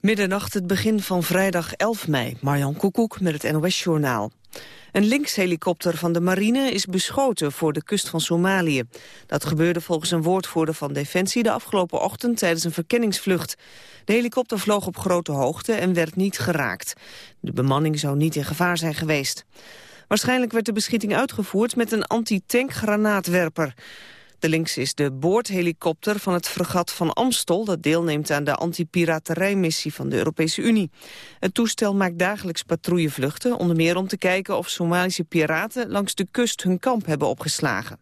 Middernacht, het begin van vrijdag 11 mei. Marjan Koekoek met het NOS-journaal. Een linkshelikopter van de marine is beschoten voor de kust van Somalië. Dat gebeurde volgens een woordvoerder van Defensie de afgelopen ochtend tijdens een verkenningsvlucht. De helikopter vloog op grote hoogte en werd niet geraakt. De bemanning zou niet in gevaar zijn geweest. Waarschijnlijk werd de beschieting uitgevoerd met een anti-tankgranaatwerper. De links is de boordhelikopter van het fregat van Amstel... dat deelneemt aan de antipiraterijmissie van de Europese Unie. Het toestel maakt dagelijks patrouillevluchten... onder meer om te kijken of Somalische piraten langs de kust hun kamp hebben opgeslagen.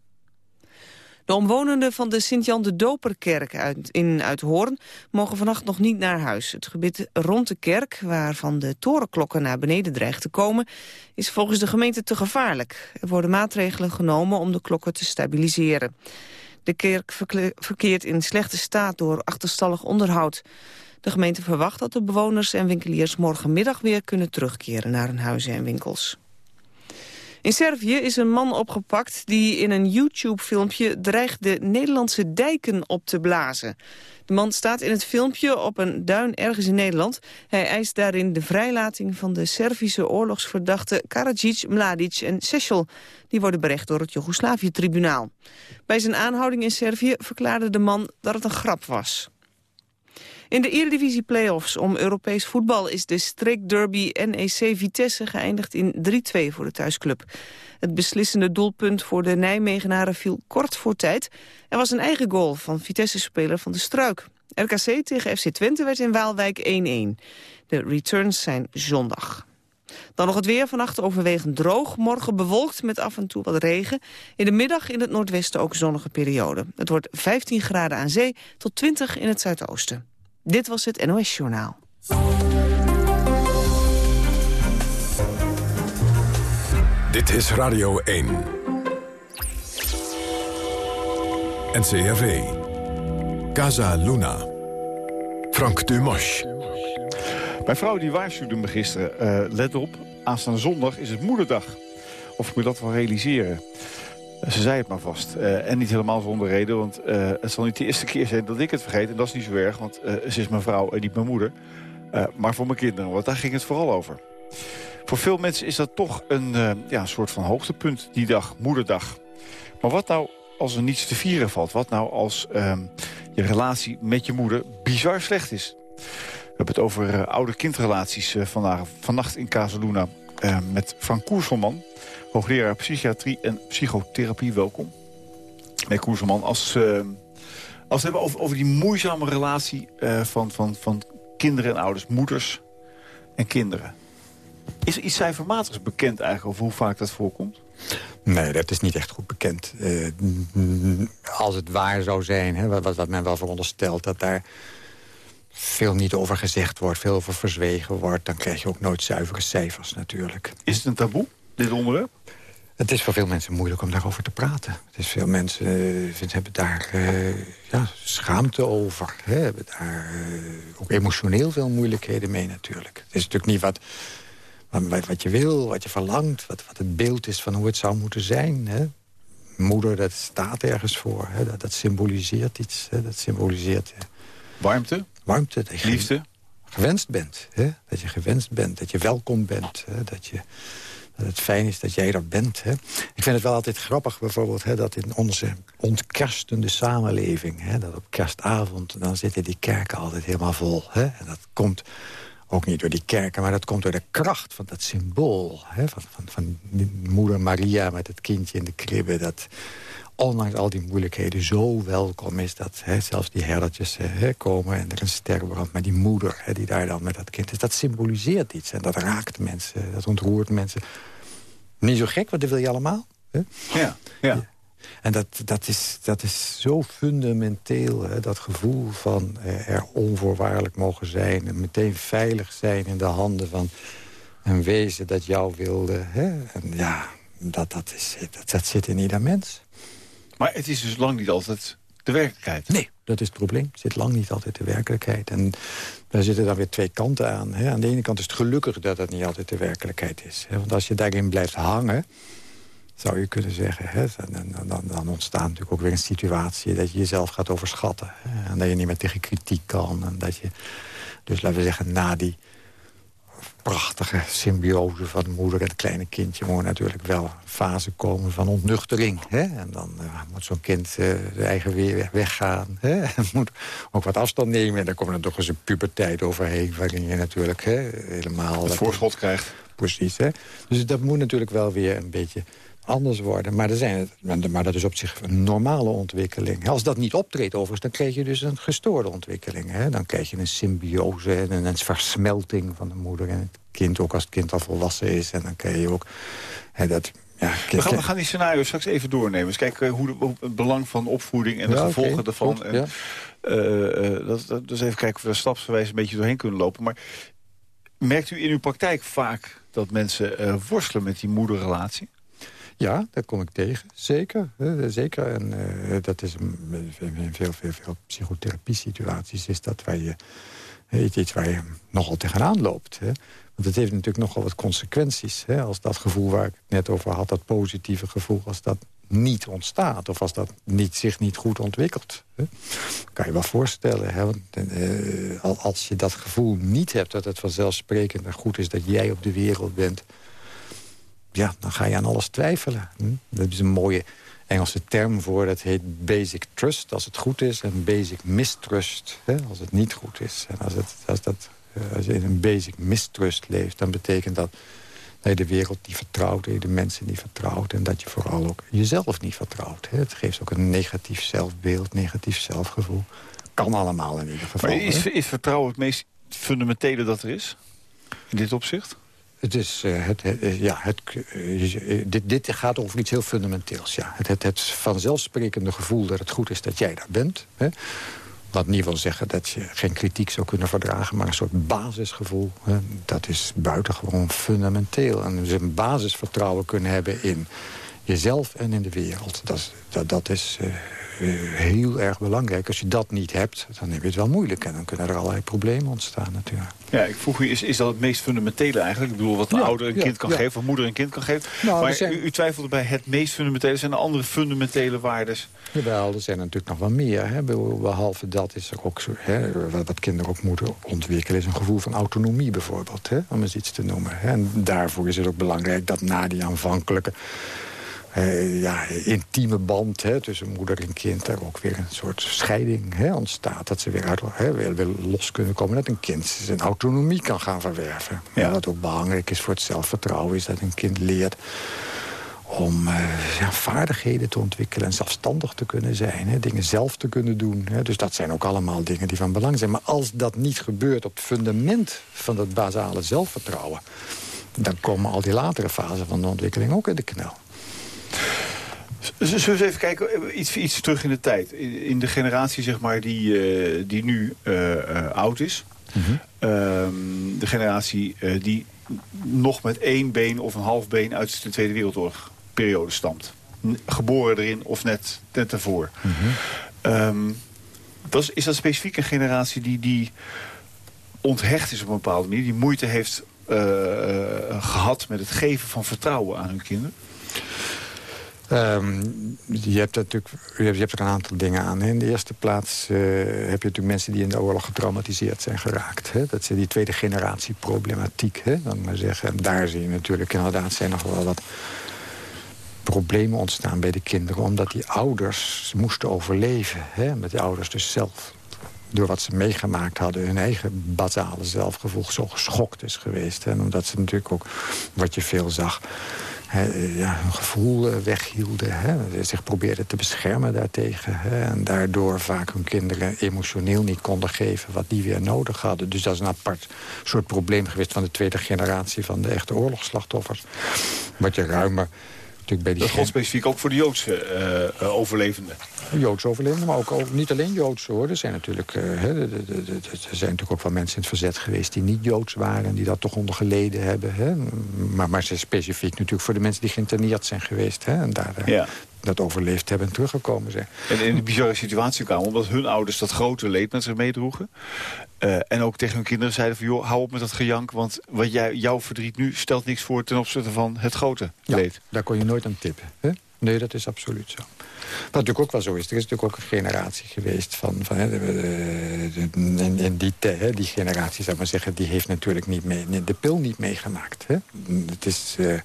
De omwonenden van de Sint-Jan de Doperkerk uit, in Uithoorn mogen vannacht nog niet naar huis. Het gebied rond de kerk, waarvan de torenklokken naar beneden dreigen te komen, is volgens de gemeente te gevaarlijk. Er worden maatregelen genomen om de klokken te stabiliseren. De kerk verkeert in slechte staat door achterstallig onderhoud. De gemeente verwacht dat de bewoners en winkeliers morgenmiddag weer kunnen terugkeren naar hun huizen en winkels. In Servië is een man opgepakt die in een YouTube-filmpje dreigt de Nederlandse dijken op te blazen. De man staat in het filmpje op een duin ergens in Nederland. Hij eist daarin de vrijlating van de Servische oorlogsverdachten Karadzic, Mladic en Sechel. Die worden berecht door het Joegoslavië-tribunaal. Bij zijn aanhouding in Servië verklaarde de man dat het een grap was. In de Eredivisie Playoffs om Europees voetbal is de streekderby NEC Vitesse geëindigd in 3-2 voor de thuisclub. Het beslissende doelpunt voor de Nijmegenaren viel kort voor tijd. Er was een eigen goal van Vitesse-speler Van de Struik. RKC tegen FC Twente werd in Waalwijk 1-1. De returns zijn zondag. Dan nog het weer, vannacht overwegend droog. Morgen bewolkt met af en toe wat regen. In de middag in het noordwesten ook zonnige periode. Het wordt 15 graden aan zee tot 20 in het zuidoosten. Dit was het NOS Journaal. Dit is Radio 1. NCRV. Casa Luna. Frank Dumas. Mijn vrouw die waarschuwde me gisteren. Uh, let op, aanstaande zondag is het moederdag. Of ik me dat wel realiseren. Ze zei het maar vast. Uh, en niet helemaal zonder reden, want uh, het zal niet de eerste keer zijn dat ik het vergeet. En dat is niet zo erg, want uh, ze is mijn vrouw en niet mijn moeder. maar voor mijn kinderen, want daar ging het vooral over. Voor veel mensen is dat toch een ja, soort van hoogtepunt, die dag, moederdag. Maar wat nou als er niets te vieren valt? Wat nou als ehm, je relatie met je moeder bizar slecht is? We hebben het over oude-kindrelaties vandaag, vannacht in Casaluna met Frank Koerselman hoogleraar psychiatrie en psychotherapie. Welkom. Meneer Koerselman, als, uh, als we hebben over, over die moeizame relatie uh, van, van, van kinderen en ouders, moeders en kinderen. Is er iets cijfermatigs bekend eigenlijk over hoe vaak dat voorkomt? Nee, dat is niet echt goed bekend. Uh, als het waar zou zijn, hè, wat, wat men wel veronderstelt... dat daar veel niet over gezegd wordt, veel over verzwegen wordt... dan krijg je ook nooit zuivere cijfers natuurlijk. Is het een taboe, dit onderwerp? Het is voor veel mensen moeilijk om daarover te praten. Het is veel mensen uh, hebben daar uh, ja, schaamte over. Hè, hebben daar uh, ook emotioneel veel moeilijkheden mee natuurlijk. Het is natuurlijk niet wat, wat, wat je wil, wat je verlangt... Wat, wat het beeld is van hoe het zou moeten zijn. Hè. Moeder, dat staat ergens voor. Hè, dat, dat symboliseert iets. Hè, dat symboliseert... warmte? Warmte. Liefde? gewenst bent. Hè, dat je gewenst bent, dat je welkom bent. Hè, dat je dat het fijn is dat jij er bent. Hè. Ik vind het wel altijd grappig bijvoorbeeld... Hè, dat in onze ontkerstende samenleving... Hè, dat op kerstavond, dan zitten die kerken altijd helemaal vol. Hè. En dat komt ook niet door die kerken, maar dat komt door de kracht van dat symbool. Hè, van, van, van moeder Maria met het kindje in de kribbe... dat ondanks al die moeilijkheden zo welkom is... dat hè, zelfs die herdertjes hè, komen en er een ster brandt... maar die moeder hè, die daar dan met dat kind is... dat symboliseert iets en dat raakt mensen, dat ontroert mensen. Niet zo gek, want dat wil je allemaal. Hè? Ja, ja. En dat, dat, is, dat is zo fundamenteel, hè, dat gevoel van eh, er onvoorwaardelijk mogen zijn... en meteen veilig zijn in de handen van een wezen dat jou wilde. Hè? En ja, dat, dat, is, dat, dat zit in ieder mens. Maar het is dus lang niet altijd de werkelijkheid. Nee, dat is het probleem. Het zit lang niet altijd de werkelijkheid. En daar zitten dan weer twee kanten aan. Hè. Aan de ene kant is het gelukkig dat het niet altijd de werkelijkheid is. Hè. Want als je daarin blijft hangen... zou je kunnen zeggen. Hè? En, dan, dan, ontstaat natuurlijk ook weer een situatie... dat je jezelf gaat overschatten. En dat je niet meer tegen kritiek kan. En dat je, dus laten we zeggen, na die prachtige symbiose van de moeder en het kleine kindje... moet natuurlijk wel een fase komen van ontnuchtering. Hè? En dan uh, moet zo'n kind uh, zijn eigen weer weggaan. Hè? En moet ook wat afstand nemen. En dan komt er toch eens een puberteit overheen... waarin je natuurlijk hè, helemaal... Het voorschot krijgt. Precies. Hè? Dus dat moet natuurlijk wel weer een beetje anders worden. Maar, er zijn, maar dat is op zich een normale ontwikkeling. Als dat niet optreedt overigens, dan krijg je dus een gestoorde ontwikkeling. Hè? Dan krijg je een symbiose en een versmelting van de moeder en het kind. Ook als het kind al volwassen is. En dan krijg je ook... Hè, dat, ja, we, gaan, we gaan die scenario's straks even doornemen. Dus kijken hoe, de, het belang van opvoeding en de gevolgen ervan. en, ja. uh, dat, dat, dus even kijken of we daar stapsgewijs een beetje doorheen kunnen lopen. Maar merkt u in uw praktijk vaak dat mensen uh, worstelen met die moederrelatie? Ja, dat kom ik tegen. Zeker. zeker. En uh, dat is in veel, veel, veel psychotherapie-situaties is dat waar je, iets waar je nogal tegenaan loopt. Hè. Want het heeft natuurlijk nogal wat consequenties. Hè. Als dat gevoel waar ik net over had, dat positieve gevoel... als dat niet ontstaat of als dat niet, zich niet goed ontwikkelt. Hè. Kan je wel voorstellen. Hè? Uh, als je dat gevoel niet hebt dat het vanzelfsprekend en goed is... dat jij op de wereld bent ja, dan ga je aan alles twijfelen. Hm? Dat is een mooie Engelse term voor. Dat heet basic trust als het goed is. En basic mistrust hè, als het niet goed is. En als, het, als, dat, eh, als je in een basic mistrust leeft... dan betekent dat dat je de wereld niet vertrouwt... dat je de mensen niet vertrouwt... en dat je vooral ook jezelf niet vertrouwt. Hè. Het geeft ook een negatief zelfbeeld, negatief zelfgevoel. Kan allemaal in ieder geval. Maar is, is vertrouwen het meest fundamentele dat er is? In dit opzicht? Het is, uh, het, uh, ja, het, uh, dit, dit gaat over iets heel fundamenteels. Ja. Het, het, het vanzelfsprekende gevoel dat het goed is dat jij daar bent. Hè. Wat niet wil zeggen dat je geen kritiek zou kunnen verdragen... maar een soort basisgevoel, hè. dat is buitengewoon fundamenteel. En dus een basisvertrouwen kunnen hebben in jezelf en in de wereld. Dat, dat, dat is eh, heel erg belangrijk. Als je dat niet hebt, dan heb je het wel moeilijk. En dan kunnen er allerlei problemen ontstaan natuurlijk. Ja, ik vroeg u, is, is dat het meest fundamentele eigenlijk? Ik bedoel, wat een ouder een kind kan geven, of moeder een kind kan geven. Nou, maar u, u, twijfelde bij het meest fundamentele. Zijn er andere fundamentele waardes? Jawel, er zijn natuurlijk nog wel meer. Hè. Behalve dat is er ook zo, hè, wat kinderen ook moeten ontwikkelen... is een gevoel van autonomie bijvoorbeeld, hè, om eens iets te noemen. En daarvoor is het ook belangrijk dat na die aanvankelijke uh, ja, intieme band hè, tussen moeder en kind... er ook weer een soort scheiding hè, ontstaat. Dat ze weer, uit, hè, weer, weer, los kunnen komen. Dat een kind zijn autonomie kan gaan verwerven. Ja. wat ook belangrijk is voor het zelfvertrouwen... is dat een kind leert om uh, ja, vaardigheden te ontwikkelen en zelfstandig te kunnen zijn. Hè, dingen zelf te kunnen doen. Hè. Dus dat zijn ook allemaal dingen die van belang zijn. Maar als dat niet gebeurt op het fundament van dat basale zelfvertrouwen... dan komen al die latere fasen van de ontwikkeling ook in de knel. Zullen we eens even kijken, eh, iets, iets terug in de tijd. In de generatie zeg maar, die, uh, die nu uh, oud is. Mm -hmm. um, de generatie die nog met één been of een half been uit de Tweede Wereldoorlog periode stamt. Geboren erin of net, net daarvoor. Mm -hmm. um, dat is, is dat specifiek een generatie die, die onthecht is op een bepaalde manier. Die moeite heeft gehad met het geven van vertrouwen aan hun kinderen? Um, je, hebt natuurlijk, je hebt er een aantal dingen aan. In de eerste plaats uh, heb je natuurlijk mensen die in de oorlog getraumatiseerd zijn geraakt. Hè? Dat is die tweede generatie problematiek. Hè? Dan maar zeggen. En daar zie je natuurlijk inderdaad zijn nog wel wat problemen ontstaan bij de kinderen. Omdat die ouders moesten overleven. Hè? Met de ouders dus zelf door wat ze meegemaakt hadden... hun eigen basale zelfgevoel zo geschokt is geweest. En omdat ze natuurlijk ook, wat je veel zag ja, hun gevoel eh, weghielden. Hè, zich probeerden te beschermen daartegen. En daardoor vaak hun kinderen emotioneel niet konden geven... wat die weer nodig hadden. Dus dat is een apart soort probleem geweest... van de tweede generatie van de echte oorlogsslachtoffers. Wat je ruimer bij die dat geldt specifiek ook voor de Joodse uh, overlevenden. Joodse overlevenden, maar ook, niet alleen Joodse hoor. Er zijn, natuurlijk, uh, er zijn natuurlijk ook wel mensen in het verzet geweest die niet Joods waren. Die dat toch onder geleden hebben. Maar, maar specifiek natuurlijk voor de mensen die geïnterneerd zijn geweest. En daar, ja. Dat overleefd hebben en teruggekomen zijn. En in een bizarre situatie kwamen, omdat hun ouders dat grote leed met zich meedroegen. Uh, en ook tegen hun kinderen zeiden van, joh, hou op met dat gejank... want wat jij, jouw verdriet nu stelt niks voor ten opzichte van het grote leed. Ja, daar kon je nooit aan tippen. Hè? Nee, dat is absoluut zo. Wat natuurlijk ook wel zo is, er is natuurlijk ook een generatie geweest van... van hè, en, die, hè, die generatie, zou maar zeggen, die heeft natuurlijk niet mee, de pil niet meegemaakt. Hè? Het is... Uh,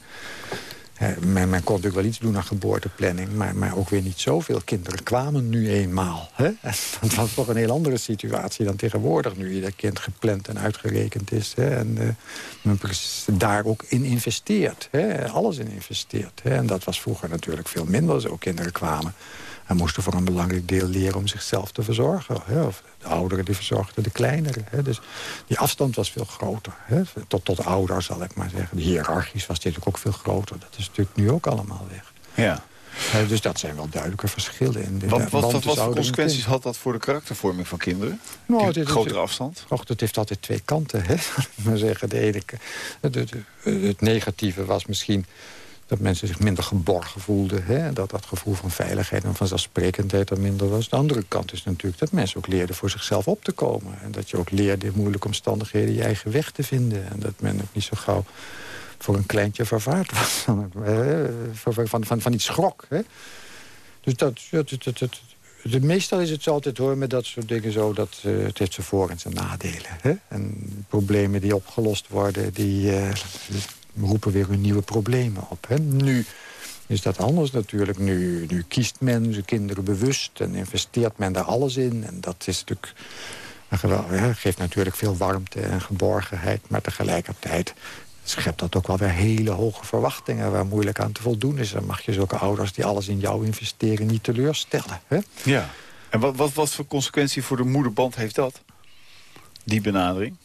men, men, kon natuurlijk wel iets doen aan geboorteplanning... maar, maar ook weer niet zoveel kinderen kwamen nu eenmaal. Dat was toch een heel andere situatie dan tegenwoordig... nu ieder kind gepland en uitgerekend is. En uh, men daar ook in investeert. Alles in investeert. En dat was vroeger natuurlijk veel minder. Zo kinderen kwamen en moesten voor een belangrijk deel leren om zichzelf te verzorgen. Hè? Of de ouderen die verzorgden de kleineren. Hè? Dus die afstand was veel groter. Hè? Tot, tot ouders, zal ik maar zeggen. De hiërarchisch was dit natuurlijk ook veel groter. Dat is natuurlijk nu ook allemaal weg. Ja. dus dat zijn wel duidelijke verschillen. In de wat wat, wat, wat voor consequenties had dat voor de karaktervorming van kinderen? Nou, grotere afstand? Och, het heeft altijd twee kanten. Hè? maar zeggen, de ene, het negatieve was misschien dat mensen zich minder geborgen voelden. Hè? Dat dat gevoel van veiligheid en vanzelfsprekendheid er minder was. De andere kant is natuurlijk dat mensen ook leerden voor zichzelf op te komen. En dat je ook leerde in moeilijke omstandigheden je eigen weg te vinden. En dat men ook niet zo gauw voor een kleintje vervaard was. Van, van, van, van iets schrok. Hè? Dus dat, de, meestal is het altijd hoor met dat soort dingen zo... dat uh, het heeft zijn voor- en zijn nadelen. Hè? En problemen die opgelost worden, die, uh, roepen weer hun nieuwe problemen op. Hè. Nu is dat anders natuurlijk. Nu, nu kiest men zijn kinderen bewust en investeert men daar alles in. En dat is natuurlijk... Ja, geeft natuurlijk veel warmte en geborgenheid. Maar tegelijkertijd schept dat ook wel weer hele hoge verwachtingen... waar moeilijk aan te voldoen is. Dan mag je zulke ouders die alles in jou investeren niet teleurstellen. Hè? Ja. En wat, wat, wat voor consequentie voor de moederband heeft dat? Die benadering?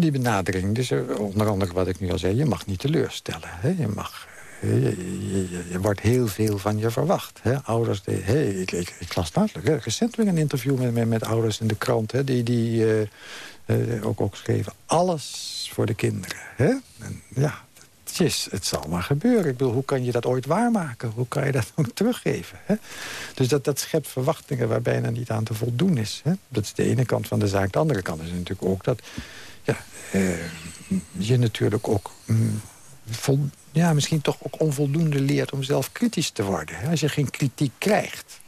Die benadering. Dus eh, onder andere wat ik nu al zei, je mag niet teleurstellen. Hè? Je mag... Je, je, je, wordt heel veel van je verwacht. Hè? Ouders, die, hey, ik, ik, las dadelijk, recent weer een interview met, met, ouders in de krant... Hè, die, die uh, ook, ook schreven, alles voor de kinderen. Hè? Ja, Tjis, het zal maar gebeuren. Ik bedoel, hoe kan je dat ooit waarmaken? Hoe kan je dat ook teruggeven? Hè? Dus dat, dat schept verwachtingen waar bijna niet aan te voldoen is. Hè? Dat is de ene kant van de zaak. De andere kant is natuurlijk ook dat ja, uh, je natuurlijk ook... Mm, vol, ja, misschien toch ook onvoldoende leert om zelf kritisch te worden. Als je geen kritiek krijgt,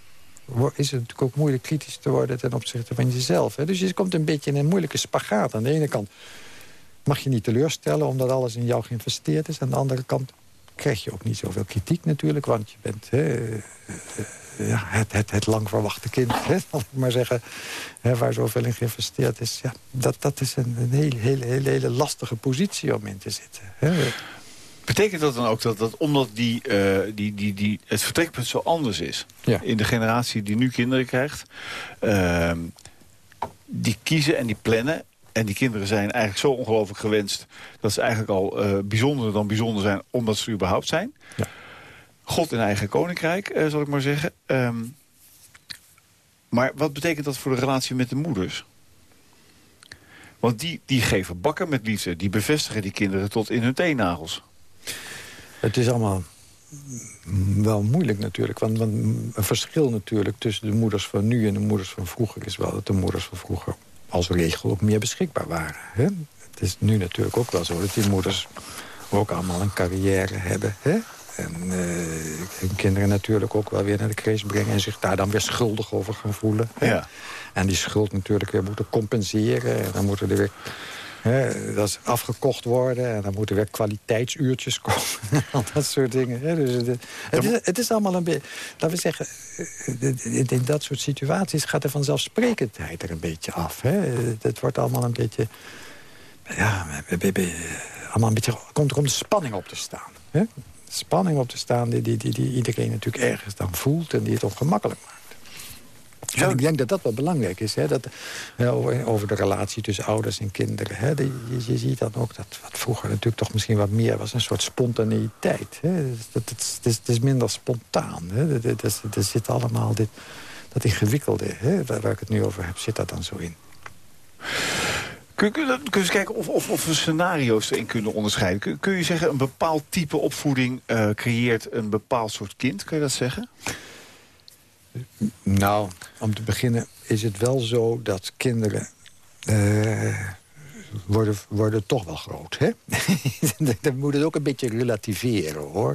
is het natuurlijk ook moeilijk kritisch te worden ten opzichte van jezelf. Hè? Dus je komt een beetje in een moeilijke spagaat. Aan de ene kant mag je niet teleurstellen omdat alles in jou geïnvesteerd is. Aan de andere kant krijg je ook niet zoveel kritiek natuurlijk, want je bent... Hè, uh, ja, het, het, het lang verwachte kind, hè, zal ik maar zeggen, hè, waar zoveel in geïnvesteerd is. Ja, dat, dat is een, een hele, hele, hele, hele lastige positie om in te zitten. Hè. Betekent dat dan ook dat, dat omdat die, uh, die, die, die, het vertrekpunt zo anders is... Ja. in de generatie die nu kinderen krijgt... Uh, die kiezen en die plannen... en die kinderen zijn eigenlijk zo ongelooflijk gewenst... dat ze eigenlijk al uh, bijzonder dan bijzonder zijn... omdat ze überhaupt zijn... Ja. God in eigen koninkrijk, uh, zal ik maar zeggen. Um, maar wat betekent dat voor de relatie met de moeders? Want die, die geven bakken met liefde. Die bevestigen die kinderen tot in hun teennagels. Het is allemaal wel moeilijk natuurlijk. Want, want, een verschil natuurlijk tussen de moeders van nu en de moeders van vroeger... is wel dat de moeders van vroeger als regel ook meer beschikbaar waren. Hè? Het is nu natuurlijk ook wel zo dat die moeders ook allemaal een carrière hebben. Hè? En uh, hun kinderen natuurlijk ook wel weer naar de crash brengen... en zich daar dan weer schuldig over gaan voelen. Ja. En die schuld natuurlijk weer moeten compenseren. En dan moeten er weer... Hè, dat is afgekocht worden en dan moeten weer kwaliteitsuurtjes komen. Al dat soort dingen. Hè. Dus het, het, is, het, is, allemaal een beetje... Laten we zeggen, in, in, dat soort situaties gaat de vanzelfsprekendheid er een beetje af. Hè. Het wordt allemaal een beetje... Ja, allemaal een beetje... Komt er om de spanning op te staan. Hè spanning op te staan... Die, die, die, die iedereen natuurlijk ergens dan voelt en die het ongemakkelijk maakt. En ik denk dat dat wel belangrijk is. Hè? Dat, over de relatie tussen ouders en kinderen. Hè? je, je, ziet dan ook dat wat vroeger natuurlijk toch misschien wat meer was... een soort spontaneïteit. Hè? Dat, het, is, is minder spontaan. Hè? Er zit allemaal dit, dat ingewikkelde, hè? Waar, waar ik het nu over heb, zit dat dan zo in. Kun, kun, kun je eens kijken of, of, of we scenario's erin kunnen onderscheiden? Kun, kun je zeggen, een bepaald type opvoeding uh, creëert een bepaald soort kind? Kun je dat zeggen? Nou, om te beginnen is het wel zo dat kinderen... Uh, worden, worden toch wel groot. Hè? Dan moet het ook een beetje relativeren, hoor.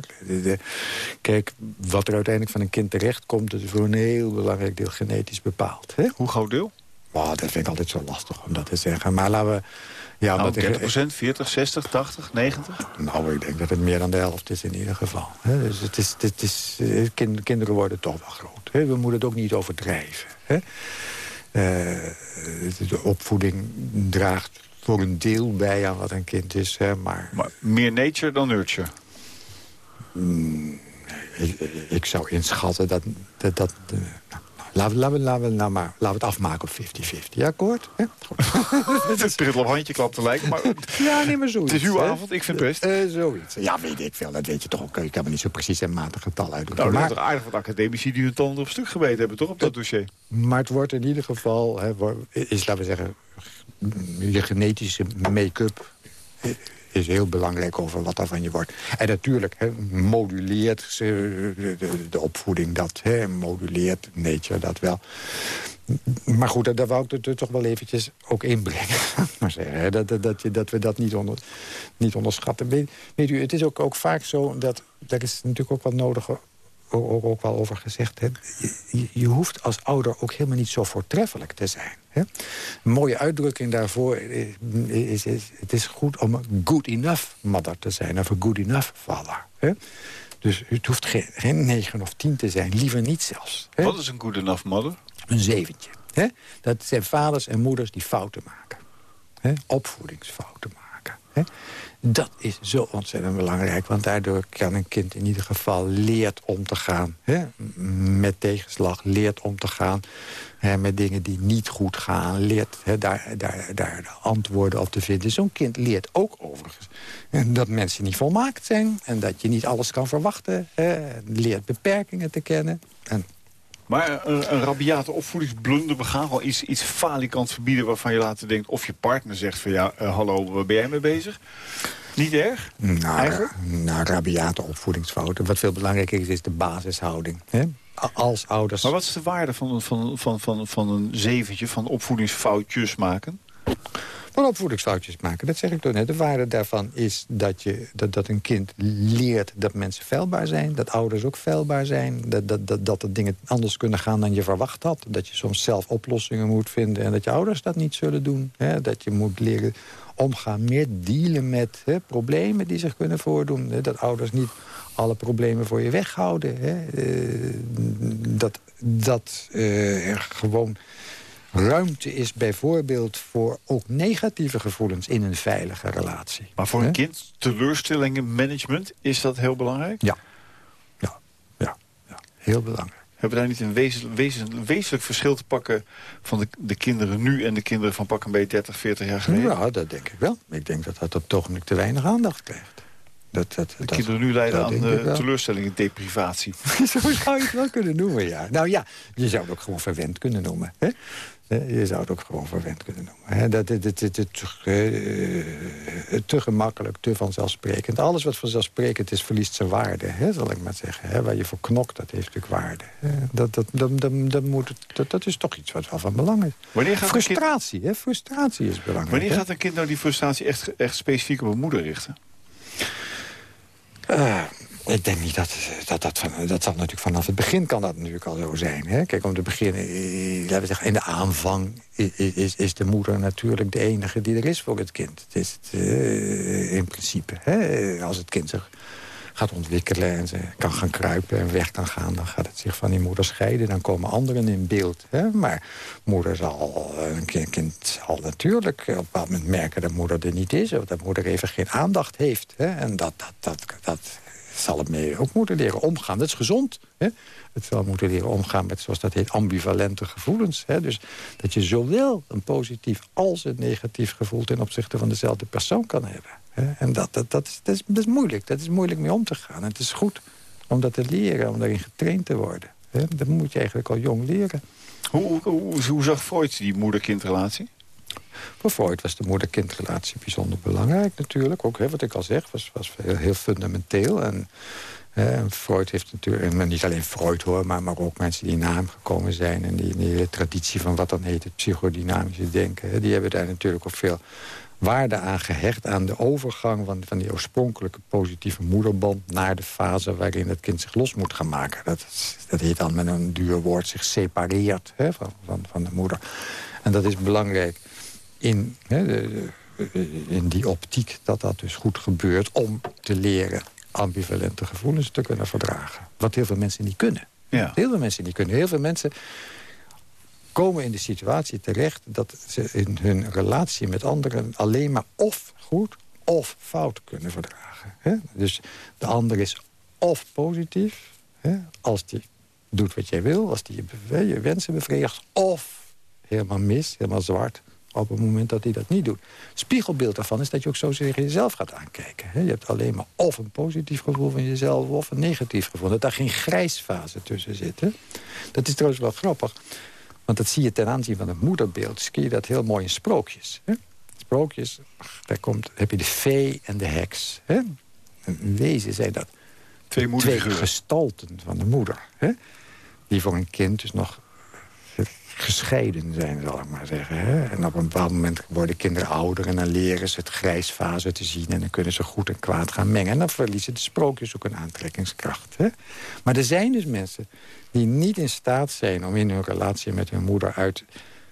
kijk, wat er uiteindelijk van een kind terecht komt... dat is voor een heel belangrijk deel genetisch bepaald. Hè? Hoe groot deel? Oh, dat vind ik altijd zo lastig om dat te zeggen. Maar laten we... Ja, nou, 30 procent, 40, 60, 80, 90? Nou, ik denk dat het meer dan de helft is in ieder geval. Dus het is, het is, eh, kinderen worden toch wel groot. We moeten het ook niet overdrijven. Uh, de opvoeding draagt voor een deel bij aan wat een kind is. Maar... maar meer nature dan nurture? Mm, ik, ik, zou inschatten dat... dat, dat uh, we, laten, we, laten, we, nou maar, laten we het afmaken op 50-50. Ja, akkoord? Ja, het op handje klap te lijken. Maar... Ja, niet maar zoiets. Het is uw avond, ik vind het best. Uh, zoiets. Ja, weet ik veel. Dat weet je toch ook. Ik kan me niet zo precies en matig getal uitdrukken. Nou, maar... er aardig wat academici die hun tanden op stuk gebeten hebben, toch, op dat dossier? Maar het wordt in ieder geval, hè, is, laten we zeggen, je genetische make-up is heel belangrijk over wat er van je wordt. En natuurlijk moduleert de, de, opvoeding dat. Moduleert nature dat wel. Maar goed, daar wou ik het toch wel eventjes ook inbrengen. maar zeggen, dat, dat, dat we dat niet, onder, niet onderschatten. Weet, u, het is ook, ook vaak zo, dat, dat is natuurlijk ook wat nodig ook, ook wel over gezegd. Hè? Je, je, hoeft als ouder ook helemaal niet zo voortreffelijk te zijn. Hè? Een mooie uitdrukking daarvoor is, is, het is goed om een good enough mother te zijn. Of een good enough vader. Hè? Dus het hoeft geen, geen 9 of 10 te zijn, liever niet zelfs. Hè? Wat is een good enough mother? Een zeventje. Hè? Dat zijn vaders en moeders die fouten maken. Hè? Opvoedingsfouten maken. Hè? Dat is zo ontzettend belangrijk. Want daardoor kan een kind in ieder geval leert om te gaan. Hè? Met tegenslag, leert om te gaan. Hè? Met dingen die niet goed gaan. Leert hè, daar, daar, daar de antwoorden op te vinden. Zo'n kind leert ook overigens. dat mensen niet volmaakt zijn. En dat je niet alles kan verwachten. Hè? Leert beperkingen te kennen. En maar een, een rabiate opvoedingsblunder begaan, al iets, iets falikant verbieden waarvan je later denkt... of je partner zegt van ja, uh, hallo, waar ben jij mee bezig? Niet erg? Nou, nou, rabiate opvoedingsfouten. Wat veel belangrijker is, is de basishouding. Hè? Als ouders... Maar wat is de waarde van, van, van, van, van een zeventje van opvoedingsfoutjes maken? Van opvoedingsfoutjes maken, dat zeg ik toch net. De waarde daarvan is dat, je, dat, dat een kind leert dat mensen feilbaar zijn. Dat ouders ook feilbaar zijn. Dat, dat, dat, dat dingen anders kunnen gaan dan je verwacht had. Dat je soms zelf oplossingen moet vinden. En dat je ouders dat niet zullen doen. Hè? Dat je moet leren omgaan, meer dealen met hè, problemen die zich kunnen voordoen. Dat ouders niet alle problemen voor je weghouden. Hè? Uh, dat dat uh, er gewoon ruimte is bijvoorbeeld voor ook negatieve gevoelens in een veilige relatie. Maar voor een kind, teleurstellingen, management, is dat heel belangrijk? Ja, ja, ja, ja. heel belangrijk. Hebben we daar niet een wezen, wezenlijk verschil te pakken... van de, de kinderen nu en de kinderen van pak een beetje 30, 40 jaar geleden? Ja, dat denk ik wel. Ik denk dat dat op het te weinig aandacht krijgt. Dat, dat, de kinderen nu lijden aan uh, teleurstelling en deprivatie. Zo zou je het wel kunnen noemen, ja. Nou ja, je zou het ook gewoon verwend kunnen noemen. Hè? Je zou het ook gewoon verwend kunnen noemen. Dat, het, het, het, te gemakkelijk, te vanzelfsprekend. Alles wat vanzelfsprekend is, verliest zijn waarde, zal ik maar zeggen. Waar je voor knokt, dat heeft natuurlijk waarde. Dat, dat, dat, dat, moet, dat, dat is toch iets wat wel van belang is. Wanneer gaat frustratie, kind... hè? frustratie is belangrijk. Wanneer gaat een kind nou die frustratie echt, echt specifiek op een moeder richten? Uh, ik denk niet dat dat, dat, van, dat zal natuurlijk vanaf het begin kan dat natuurlijk al zo zijn. Hè? Kijk, om te beginnen, eh, laten we zeggen, in de aanvang is, is de moeder natuurlijk de enige die er is voor het kind. Is het, in principe. Hè? Als het kind zich gaat ontwikkelen en ze kan gaan kruipen en weg kan gaan... dan gaat het zich van die moeder scheiden. Dan komen anderen in beeld. Hè? Maar moeder zal, een kind, kind zal natuurlijk op een bepaald moment merken... dat moeder er niet is of dat moeder even geen aandacht heeft. Hè? En dat, dat, dat, dat zal het mee ook moeten leren omgaan. Dat is gezond. Hè? Het zal moeten leren omgaan met, zoals dat heet, ambivalente gevoelens. Hè? Dus dat je zowel een positief als een negatief gevoel... ten opzichte van dezelfde persoon kan hebben. Hè? En dat, dat, dat, is, dat, is, moeilijk. Dat is moeilijk mee om te gaan. En het is goed om dat te leren, om daarin getraind te worden. Hè? Dat moet je eigenlijk al jong leren. Hoe, hoe, hoe zag Freud die moeder-kindrelatie? Voor Freud was de moeder-kindrelatie bijzonder belangrijk natuurlijk. Ook hè, wat ik al zeg, was, was heel, fundamenteel. En, Freud heeft natuurlijk, en niet alleen Freud hoor, maar, maar ook mensen die na hem gekomen zijn... en die, die hele traditie van wat dan heet het psychodynamische denken... Die hebben daar natuurlijk ook veel waarde aan gehecht... aan de overgang van, van die oorspronkelijke positieve moederband... naar de fase waarin het kind zich los moet gaan maken. Dat, dat heet dan met een duur woord zich separeert van, van, van de moeder. En dat is belangrijk in, hè, de, in die optiek dat dat dus goed gebeurt... om te leren ambivalente gevoelens te kunnen verdragen. Wat heel veel mensen niet kunnen. Ja. Heel veel mensen niet kunnen. Heel veel mensen komen in de situatie terecht... dat ze in hun relatie met anderen alleen maar of goed of fout kunnen verdragen. Hè? Dus de ander is of positief, hè? als die doet wat jij wil... als die je, je wensen bevredigt, of helemaal mis, helemaal zwart op het moment dat hij dat niet doet. Spiegelbeeld daarvan is dat je ook zo tegen jezelf gaat aankijken. Je hebt alleen maar of een positief gevoel van jezelf... of een negatief gevoel. Dat daar geen grijsfase tussen zit. Dat is trouwens wel grappig. Want dat zie je ten aanzien van het moederbeeld. Zie je dat heel mooi in sprookjes. Hè? Sprookjes, daar komt, heb je de vee en de heks. Hè? In wezen zijn dat twee, twee gestalten van de moeder. Hè? Die voor een kind dus nog gescheiden zijn, zal ik maar zeggen. Hè? En op een bepaald moment worden kinderen ouder... en dan leren ze het grijsfase te zien... en dan kunnen ze goed en kwaad gaan mengen. En dan verliezen de sprookjes ook een aantrekkingskracht. Hè? Maar er zijn dus mensen die niet in staat zijn... om in hun relatie met hun moeder uit,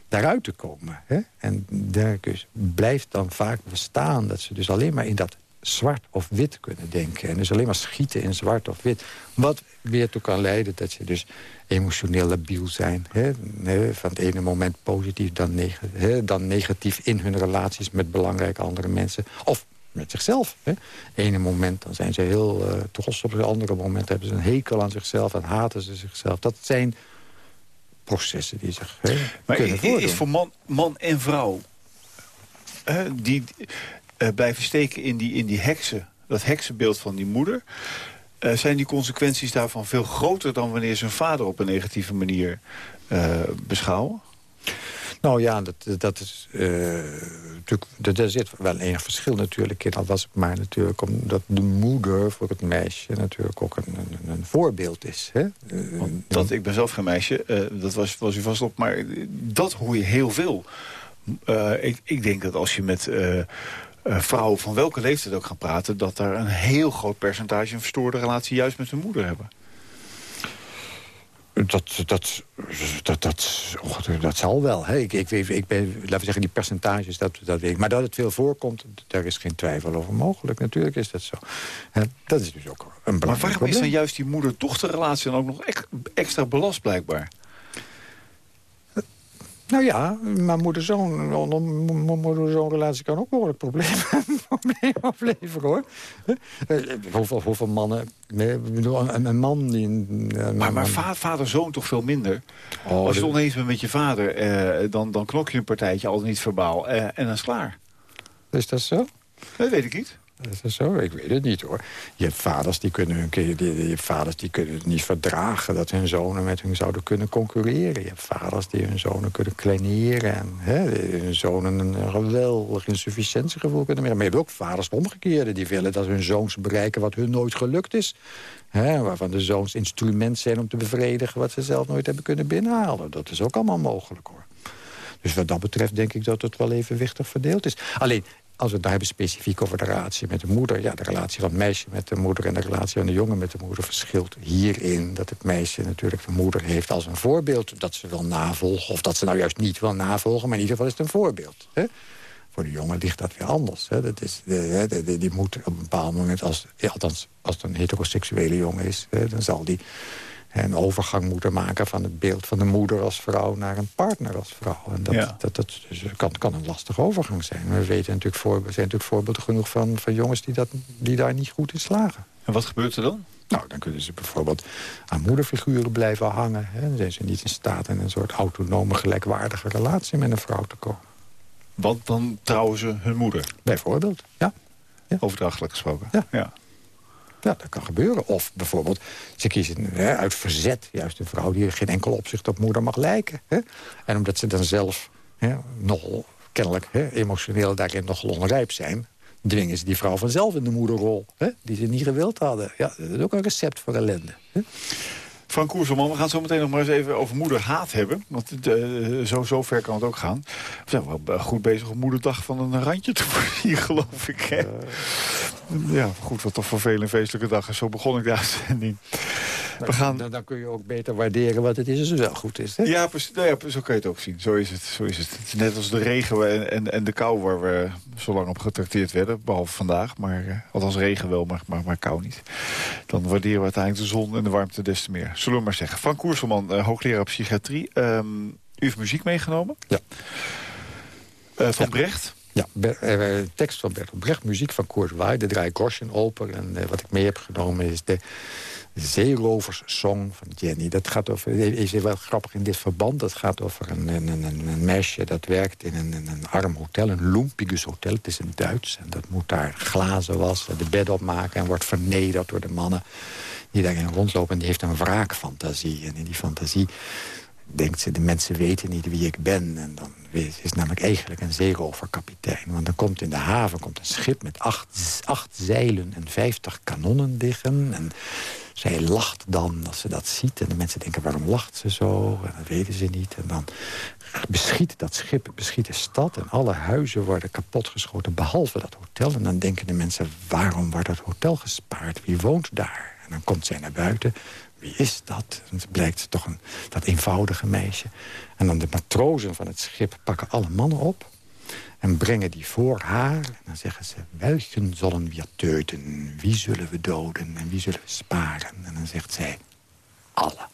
daaruit te komen. Hè? En daar dus blijft dan vaak bestaan dat ze dus alleen maar in dat zwart of wit kunnen denken. En dus alleen maar schieten in zwart of wit. Wat weer toe kan leiden dat ze dus emotioneel labiel zijn. Hè? Van het ene moment positief, dan, hè? dan negatief in hun relaties met belangrijke andere mensen. Of met zichzelf. Hè? Ene moment dan zijn ze heel uh, trots op het andere moment hebben ze een hekel aan zichzelf en haten ze zichzelf. Dat zijn processen die zich hè, maar kunnen voordoen. is voor man, man en vrouw die uh, blijven steken in die, in die heksen, dat heksenbeeld van die moeder... Uh, zijn die consequenties daarvan veel groter dan wanneer ze hun vader op een negatieve manier uh, beschouwen? Nou ja, dat, dat is natuurlijk, er zit wel enig verschil natuurlijk in. Dat was maar natuurlijk omdat de moeder voor het meisje natuurlijk ook een, een, een voorbeeld is. Hè? dat, ik ben zelf geen meisje, dat was, was u vast op, maar dat hoor je heel veel. ik, ik denk dat als je met uh, vrouwen van welke leeftijd ook gaan praten... dat daar een heel groot percentage een verstoorde relatie juist met hun moeder hebben. Dat, dat, dat, dat, dat zal wel. Hè. Ik, ik, ik ben, laten we zeggen, die percentages, dat, dat weet ik. Maar dat het veel voorkomt, daar is geen twijfel over mogelijk. Natuurlijk is dat zo. dat is dus ook een belangrijk Maar waarom is dan juist die moeder-dochterrelatie dan ook nog extra belast blijkbaar? Nou ja, maar moeder-zoon moeder relatie kan ook behoorlijk problemen, problemen opleveren, hoor. Eh, hoeveel, hoeveel mannen... Nee, een, een man die... Een, maar maar vader-zoon toch veel minder? Oh, Als je het oneens bent met je vader, eh, dan, dan knok je een partijtje, al niet verbaal, eh, en dan is klaar. Is dat zo? Dat weet ik niet. Is dat zo? Ik weet het niet hoor. Je hebt vaders die kunnen, hun, je vaders die kunnen het niet verdragen... dat hun zonen met hun zouden kunnen concurreren. Je hebt vaders die hun zonen kunnen kleineren... en hè, hun zonen een geweldig insufficiëntiegevoel kunnen hebben. Maar je hebt ook vaders omgekeerde die willen dat hun zoons bereiken... wat hun nooit gelukt is. Hè, waarvan de zoons instrument zijn om te bevredigen... wat ze zelf nooit hebben kunnen binnenhalen. Dat is ook allemaal mogelijk hoor. Dus wat dat betreft denk ik dat het wel evenwichtig verdeeld is. Alleen, als we het hebben specifiek over de relatie met de moeder... ja, de relatie van het meisje met de moeder en de relatie van de jongen met de moeder... verschilt hierin dat het meisje natuurlijk de moeder heeft als een voorbeeld... dat ze wil navolgen, of dat ze nou juist niet wil navolgen... maar in ieder geval is het een voorbeeld. Hè? Voor de jongen ligt dat weer anders. Hè? Dat is, de, die moet op een bepaald moment, als, ja, althans als het een heteroseksuele jongen is... Dan zal die een overgang moeten maken van het beeld van de moeder als vrouw naar een partner als vrouw. En dat, dat, dat dus kan, kan, een lastige overgang zijn. We weten natuurlijk, voor, zijn natuurlijk voorbeelden genoeg van, van jongens die, dat, die daar niet goed in slagen. En wat gebeurt er dan? Nou, dan kunnen ze bijvoorbeeld aan moederfiguren blijven hangen. Hè. Dan zijn ze niet in staat in een soort autonome, gelijkwaardige relatie met een vrouw te komen. Want dan trouwen ze hun moeder? Bijvoorbeeld, ja. ja. Overdrachtelijk gesproken? Ja. ja. Ja, dat kan gebeuren. Of bijvoorbeeld, ze kiezen hè, uit verzet juist een vrouw... die geen enkel opzicht op moeder mag lijken. Hè? En omdat ze dan zelf hè, nogal kennelijk hè, emotioneel daarin nog onrijp zijn... dwingen ze die vrouw vanzelf in de moederrol. Hè, die ze niet gewild hadden. Ja, dat is ook een recept voor ellende. Hè? Frank Koerselman, we gaan zo meteen nog maar eens even over moederhaat hebben. Want uh, zo, zo ver kan het ook gaan. We zijn wel goed bezig om moederdag van een randje te voorzien, geloof ik. Hè? Ja, goed, wat toch voor velen een feestelijke dag is. Zo begon ik de uitzending. We gaan... dan, dan, kun je ook beter waarderen wat het is als het wel goed is. Hè? Ja, nou ja, zo kan je het ook zien. Zo is het. Zo is het. het is net als de regen en, en, en de kou waar we zo lang op getrakteerd werden. Behalve vandaag. Maar, uh, althans regen wel, maar, maar, maar kou niet. Dan waarderen we uiteindelijk de zon en de warmte des te meer. Zullen we maar zeggen. Frank Koerselman, uh, hoogleraar psychiatrie. Um, u heeft muziek meegenomen. Ja. Uh, van Brecht. Ja, tekst van Bertolt Brecht, muziek van Kurt Weill, de Draai Groschen oper. En wat ik mee heb genomen is de Zeeroverssong van Jenny. Dat gaat over, is wel grappig in dit verband. Dat gaat over een, een, een, een meisje dat werkt in een, een arm hotel. Een Lumpigus hotel. Het is in Duits. En dat moet daar glazen wassen, de bed opmaken... en wordt vernederd door de mannen die daarin rondlopen. En die heeft een wraakfantasie. En in die fantasie denkt ze, de mensen weten niet wie ik ben. En dan is het namelijk eigenlijk een zeeroverkapitein. Want dan komt in de haven komt een schip met acht, acht zeilen en vijftig kanonnen liggen. En zij lacht dan als ze dat ziet. En de mensen denken, waarom lacht ze zo? En dat weten ze niet. En dan beschiet dat schip beschiet de stad. En alle huizen worden kapotgeschoten, behalve dat hotel. En dan denken de mensen, waarom wordt dat hotel gespaard? Wie woont daar? En dan komt zij naar buiten. Wie is dat? En het blijkt toch een, dat eenvoudige meisje. En dan de matrozen van het schip pakken alle mannen op en brengen die voor haar. En dan zeggen ze, welken zullen we teuten? Wie zullen we doden en wie zullen we sparen? En dan zegt zij, alle.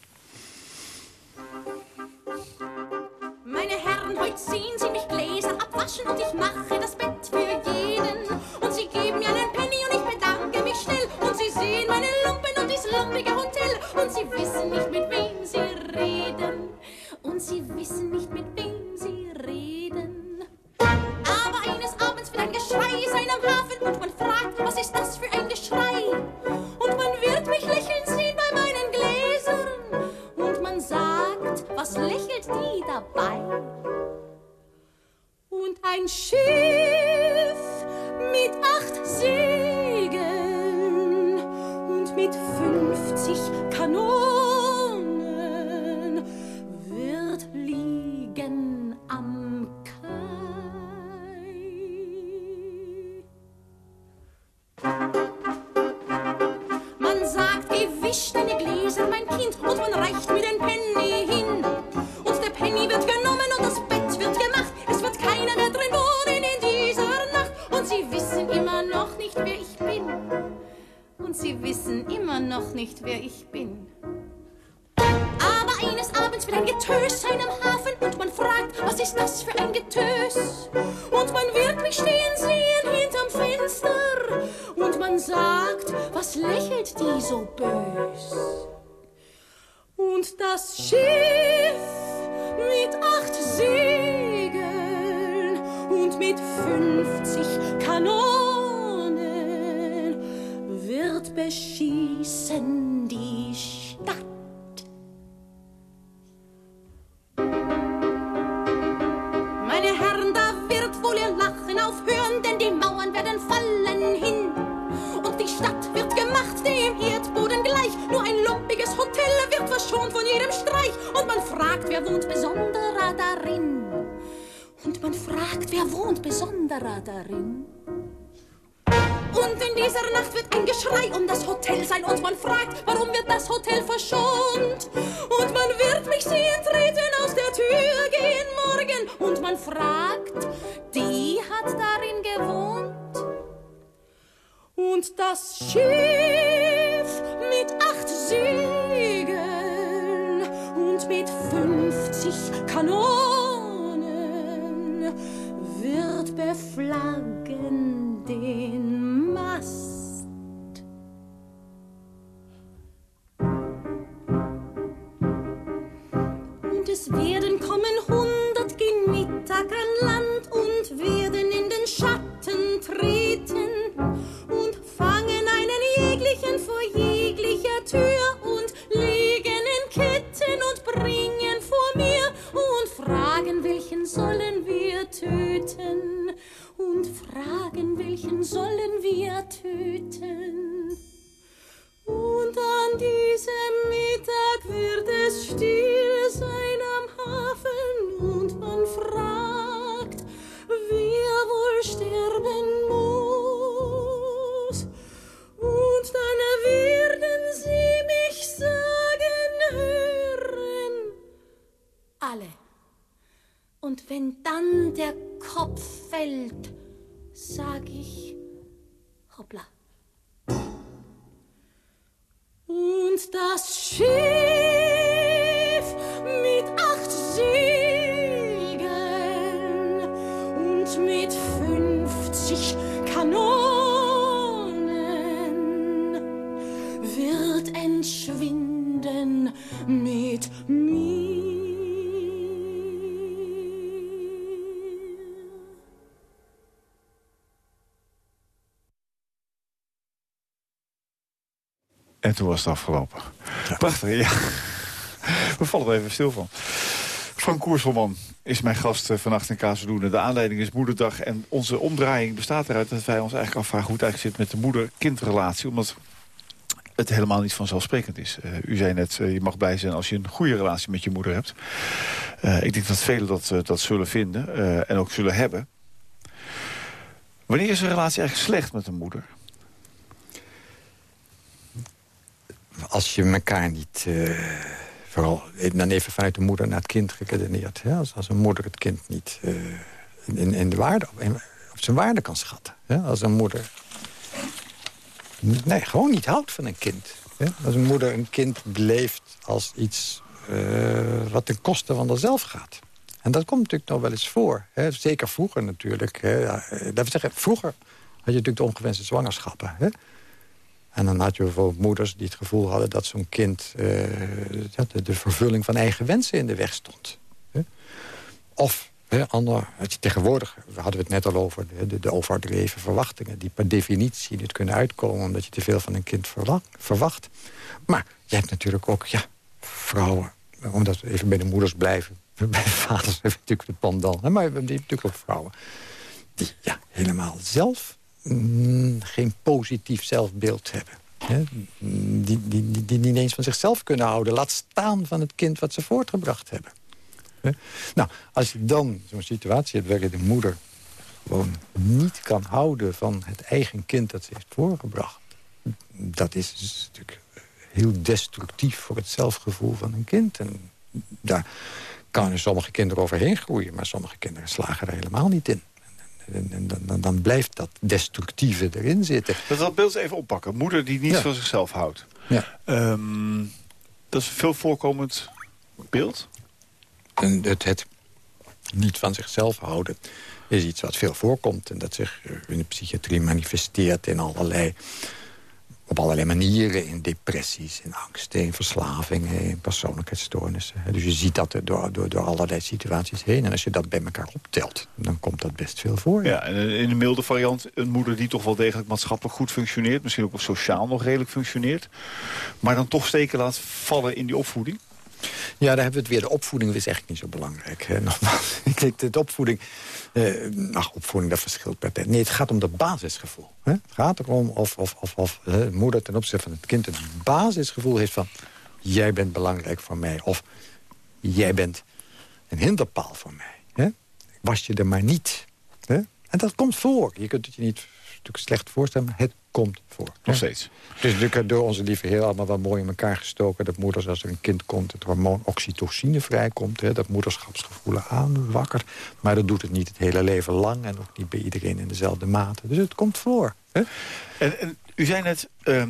Fragt, wer wohnt besonderer darin? Und man fragt, wer wohnt besonderer darin? Und in dieser Nacht wird ein Geschrei um das Hotel sein und man fragt, warum wird das Hotel verschont? Und man wird mich sehen treten, aus der Tür gehen morgen und man fragt, die hat darin gewohnt? Und das Schiff mit acht Segeln 50 Kanonen wird beflaggen den Mast. Und es werden kommen hundert gegen Mittag an Land und werden in den Schatten treten und fangen einen jeglichen vor jeglicher fragen, welchen sollen wir töten? Und an diesem Mittag wird es still sein am Hafen und man fragt, wer wohl sterben muss. Und dann werden sie mich sagen hören. Alle. Und wenn dann der Kopf fällt, sag ich, hoppla. Und das Schiff toen was het afgelopen. Prachtig, ja. We vallen er even stil van. Frank Koerselman is mijn gast eh, vannacht in Kazeldoenen. De aanleiding is moederdag en onze omdraaiing bestaat eruit... dat wij ons eigenlijk afvragen hoe het eigenlijk zit met de moeder-kindrelatie. Omdat het helemaal niet vanzelfsprekend is. Uh, u zei net, uh, je mag blij zijn als je een goede relatie met je moeder hebt. Uh, ik denk dat velen dat, dat zullen vinden en ook zullen hebben. Wanneer is een relatie eigenlijk slecht met een moeder? Als je elkaar niet... Uh, vooral dan even vanuit de moeder naar het kind geredeneerd. Hè? Als, als een moeder het kind niet uh, in, in de waarde, op, zijn waarde kan schatten. Hè? Als een moeder nee, gewoon niet houdt van een kind. Hè? Als een moeder een kind beleeft als iets uh, wat ten koste van haarzelf gaat. En dat komt natuurlijk nog wel eens voor. Hè? Zeker vroeger natuurlijk. Hè? Dat zeggen, vroeger had je natuurlijk de ongewenste zwangerschappen. Hè? En dan had je bijvoorbeeld moeders die het gevoel hadden... dat zo'n kind uh, de, de, vervulling van eigen wensen in de weg stond. Of, hè, ander, tegenwoordig, we hadden het net al over... De, de, overdreven verwachtingen die per definitie niet kunnen uitkomen... omdat je te veel van een kind verwacht. Maar je hebt natuurlijk ook ja, vrouwen... omdat we even bij de moeders blijven... bij de vaders hebben natuurlijk de pandal. Maar we natuurlijk ook vrouwen... die ja, helemaal zelf Mm, geen positief zelfbeeld hebben. Hè? Die, die, die, die niet eens van zichzelf kunnen houden. Laat staan van het kind wat ze voortgebracht hebben. Hè? Nou, als je dan zo'n situatie hebt waarin de moeder gewoon niet kan houden van het eigen kind dat ze heeft voorgebracht. Dat is dus natuurlijk heel destructief voor het zelfgevoel van een kind. En daar kunnen sommige kinderen overheen groeien, maar sommige kinderen slagen er helemaal niet in. En, dan, dan, blijft dat destructieve erin zitten. Dat dat beeld even oppakken. Moeder die niet van zichzelf houdt. Ja. Um, dat is een veel voorkomend beeld. En het, het niet van zichzelf houden is iets wat veel voorkomt... en dat zich in de psychiatrie manifesteert in allerlei op allerlei manieren. In depressies, in angsten, in verslavingen, in persoonlijkheidsstoornissen. Dus je ziet dat door, door, door allerlei situaties heen. En als je dat bij elkaar optelt, dan komt dat best veel voor. Ja, en in de milde variant een moeder die toch wel degelijk maatschappelijk goed functioneert. Misschien ook sociaal nog redelijk functioneert. Maar dan toch steken laat vallen in die opvoeding. Ja, daar hebben we het weer. De opvoeding is echt niet zo belangrijk. Hè. Nogmaals, ik de opvoeding... Uh, ach, opvoeding, dat verschilt per tijd. Nee, het gaat om dat basisgevoel. Hè. Het gaat erom of, of, of, of de moeder ten opzichte van het kind... het basisgevoel heeft van... jij bent belangrijk voor mij. Of jij bent een hinderpaal voor mij. Hè. Was je er maar niet. Hè. En dat komt voor. Je kunt het je niet slecht voorstellen, maar het komt voor. Nog steeds. Het is natuurlijk door onze lieve heer allemaal wel mooi in elkaar gestoken... dat moeders, als er een kind komt, het hormoon oxytocine vrijkomt... Hè, dat moederschapsgevoelen aanwakkert. Maar dat doet het niet het hele leven lang... en ook niet bij iedereen in dezelfde mate. Dus het komt voor. Hè? En, en, u zei net, uh,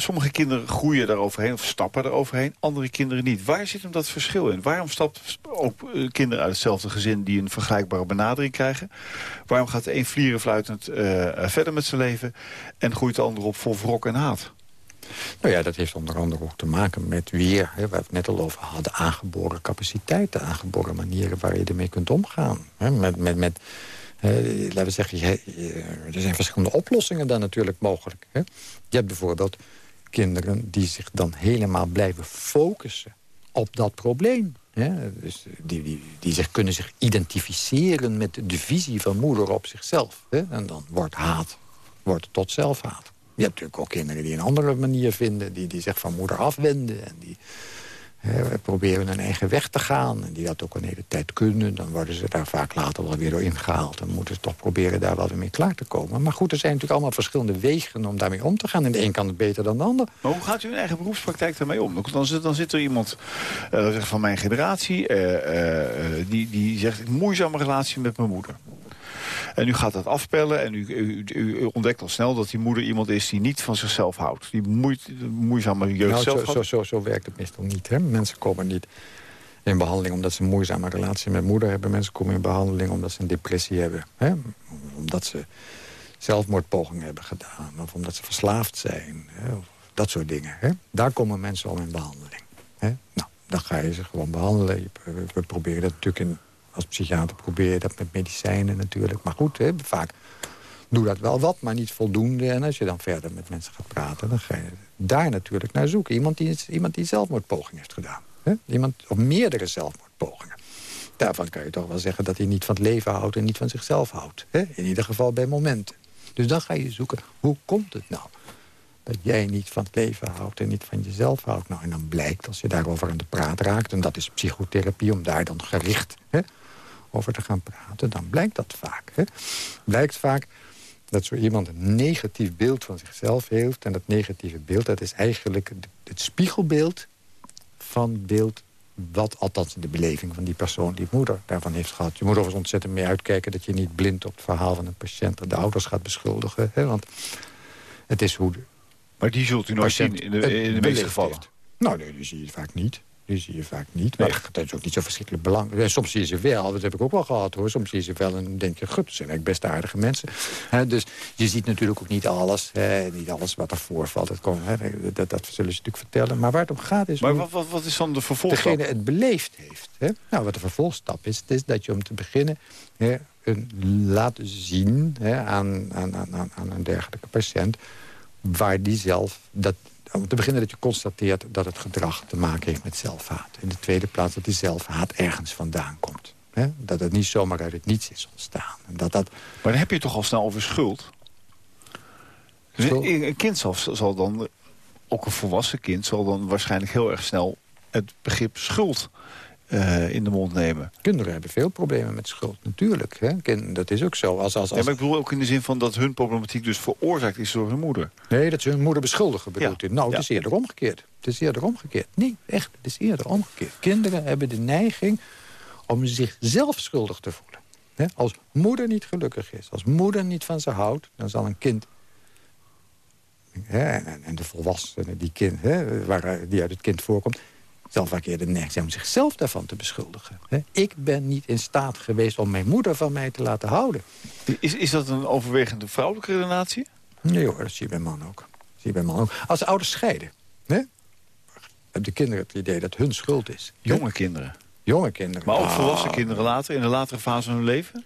sommige kinderen groeien daaroverheen of stappen eroverheen, andere kinderen niet. Waar zit hem dat verschil in? Waarom stappen ook eh, kinderen uit hetzelfde gezin die een vergelijkbare benadering krijgen? Waarom gaat de een vlierenfluitend uh, verder met zijn leven en groeit de ander op vol wrok en haat? Nou ja, dat heeft onder andere ook te maken met weer, hè, waar we het net al over hadden, aangeboren capaciteiten, aangeboren manieren waar je ermee kunt omgaan. Hè, met, met, met laten we zeggen, er zijn verschillende oplossingen dan natuurlijk mogelijk. Hè. Je hebt bijvoorbeeld kinderen die zich dan helemaal blijven focussen op dat probleem. Dus die, die, die zich kunnen zich identificeren met de visie van moeder op zichzelf. Hè? En dan wordt haat wordt tot zelfhaat. Je hebt natuurlijk ook kinderen die een andere manier vinden... die, die zich van moeder afwenden en die hè, proberen hun eigen weg te gaan... en die dat ook een hele tijd kunnen. Dan worden ze daar vaak later wel weer door ingehaald... Dan moeten ze toch proberen daar wel weer mee klaar te komen. Maar goed, er zijn natuurlijk allemaal verschillende wegen om daarmee om te gaan. En de een kan beter dan de ander. Maar hoe gaat u in eigen beroepspraktijk daarmee om? Dan zit, dan zit er iemand uh, van mijn generatie... Uh, uh, die, die zegt, een moeizame relatie met mijn moeder. En u gaat dat afpellen en u, u, u, ontdekt al snel dat die moeder iemand is die niet van zichzelf houdt. Die moeit, moeizame jeugd nou, zelf zo, zo, zo, zo, werkt het meestal niet. Hè? Mensen komen niet in behandeling omdat ze een moeizame relatie met moeder hebben. Mensen komen in behandeling omdat ze een depressie hebben. Hè? Omdat ze zelfmoordpogingen hebben gedaan. Of omdat ze verslaafd zijn. Hè? Of dat soort dingen. Hè? Daar komen mensen om in behandeling. Hè? Nou, dan ga je ze gewoon behandelen. We proberen dat natuurlijk in als psychiater probeer je dat met medicijnen natuurlijk. Maar goed, hè, vaak doe dat wel wat, maar niet voldoende. En als je dan verder met mensen gaat praten, dan ga je daar natuurlijk naar zoeken. Iemand die, iemand die zelfmoordpoging heeft gedaan. Hè? Iemand, of meerdere zelfmoordpogingen. Daarvan kan je toch wel zeggen dat hij niet van het leven houdt... en niet van zichzelf houdt. Hè? In ieder geval bij momenten. Dus dan ga je zoeken, hoe komt het nou? dat jij niet van het leven houdt en niet van jezelf houdt. Nou, en dan blijkt, als je daarover aan de praat raakt... en dat is psychotherapie, om daar dan gericht hè, over te gaan praten, dan blijkt dat vaak. Hè? Blijkt vaak dat zo iemand een negatief beeld van zichzelf heeft. En dat negatieve beeld, dat is eigenlijk het spiegelbeeld van beeld... wat althans in de beleving van die persoon die moeder daarvan heeft gehad. Je moet overigens ontzettend mee uitkijken dat je niet blind op het verhaal van een patiënt... de ouders gaat beschuldigen. Hè? Want het is hoe... De maar die zult u nooit zien in de, in de meeste gevallen? Nou, nee, die zie je vaak niet. Die zie je vaak niet. Maar dat is ook niet zo verschrikkelijk belangrijk. Soms zie je ze wel, dat heb ik ook wel gehad hoor. Soms zie je ze wel en dan denk je, goed, dat zijn eigenlijk best aardige mensen. dus je ziet natuurlijk ook niet alles. niet alles wat er voorvalt. Dat, dat, dat, zullen ze natuurlijk vertellen. Maar waar het om gaat is... Maar wat, wat, wat is dan de vervolgstap? Degene het beleefd heeft. Nou, wat de vervolgstap is, is dat je om te beginnen... een, laat zien aan, aan, aan, aan een dergelijke patiënt... waar die zelf dat om te beginnen dat je constateert dat het gedrag te maken heeft met zelfhaat. In de tweede plaats dat die zelfhaat ergens vandaan komt. Dat het niet zomaar uit het niets is ontstaan. Dat dat... Maar dan heb je toch al snel over schuld? Dus een kind zal, zal dan, ook een volwassen kind... zal dan waarschijnlijk heel erg snel het begrip schuld uh, in de mond nemen. Kinderen hebben veel problemen met schuld, natuurlijk. Hè? Dat is ook zo. Als, als, als... Ja, maar ik bedoel ook in de zin van dat hun problematiek dus veroorzaakt is door hun moeder. Nee, dat ze hun moeder beschuldigen bedoelt ja. Nou, het is eerder omgekeerd. Het is eerder omgekeerd. Nee, echt, het is eerder omgekeerd. Kinderen hebben de neiging om zichzelf schuldig te voelen. Als moeder niet gelukkig is, als moeder niet van ze houdt... dan zal een kind en, de volwassenen die, kind, waar, die uit het kind voorkomt eerder neiging zijn om zichzelf daarvan te beschuldigen. Ik ben niet in staat geweest om mijn moeder van mij te laten houden. Is, is dat een overwegende vrouwelijke relatie? Nee hoor, dat zie je bij man ook. zie je bij man ook. Als de ouders scheiden, hè, hebben de kinderen het idee dat hun schuld is. Jonge kinderen? Jonge kinderen. Maar ook volwassen kinderen later, in de latere fase van hun leven?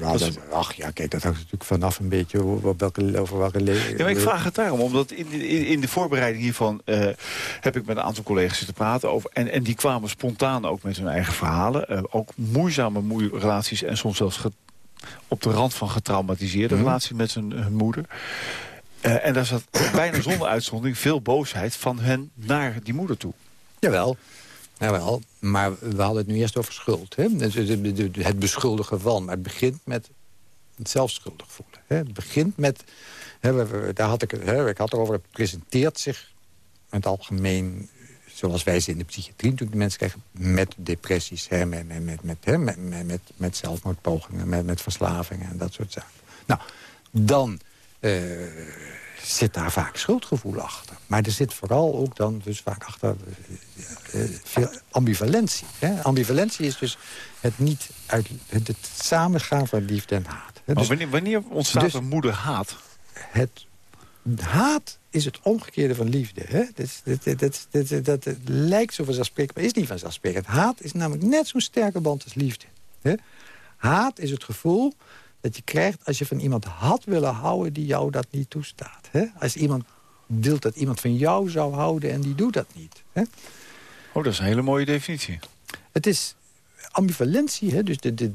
Ja, dat, ach ja, kijk, dat hangt natuurlijk vanaf een beetje over welke, over welke leven. Ja, ik vraag het daarom, omdat in, in, in de voorbereiding hiervan uh, heb ik met een aantal collega's zitten praten over. En, en die kwamen spontaan ook met hun eigen verhalen. Uh, ook moeizame moe relaties en soms zelfs op de rand van getraumatiseerde mm relaties met hun, hun moeder. Uh, en daar zat bijna zonder uitzondering veel boosheid van hen naar die moeder toe. Jawel, wel, maar we hadden het nu eerst over schuld. Hè? Het beschuldigen van. Maar het begint met het zelfschuldig voelen. Hè? Het begint met... Hè, daar had ik, hè, ik had erover, het presenteert zich in het algemeen... zoals wij ze in de psychiatrie natuurlijk de mensen krijgen... met depressies, met, met, met, met, met, met, zelfmoordpogingen, met, met verslavingen en dat soort zaken. Nou, dan... Uh, zit daar vaak schuldgevoel achter. Maar er zit vooral ook dan dus vaak achter uh, veel ambivalentie. Hè? Ambivalentie is dus het niet uit het, het samengaan van liefde en haat. Maar dus, wanneer, wanneer ontstaat dus, een moeder haat? Het haat is het omgekeerde van liefde. Hè? Dat, dat, dat, dat, lijkt zo vanzelfsprekend, maar is niet vanzelfsprekend. Haat is namelijk net zo'n sterke band als liefde. Hè? Haat is het gevoel dat je krijgt als je van iemand had willen houden... die jou dat niet toestaat. Hè? Als iemand wilt dat iemand van jou zou houden en die doet dat niet. Hè? Oh, dat is een hele mooie definitie. Het is ambivalentie, hè, dus de, de,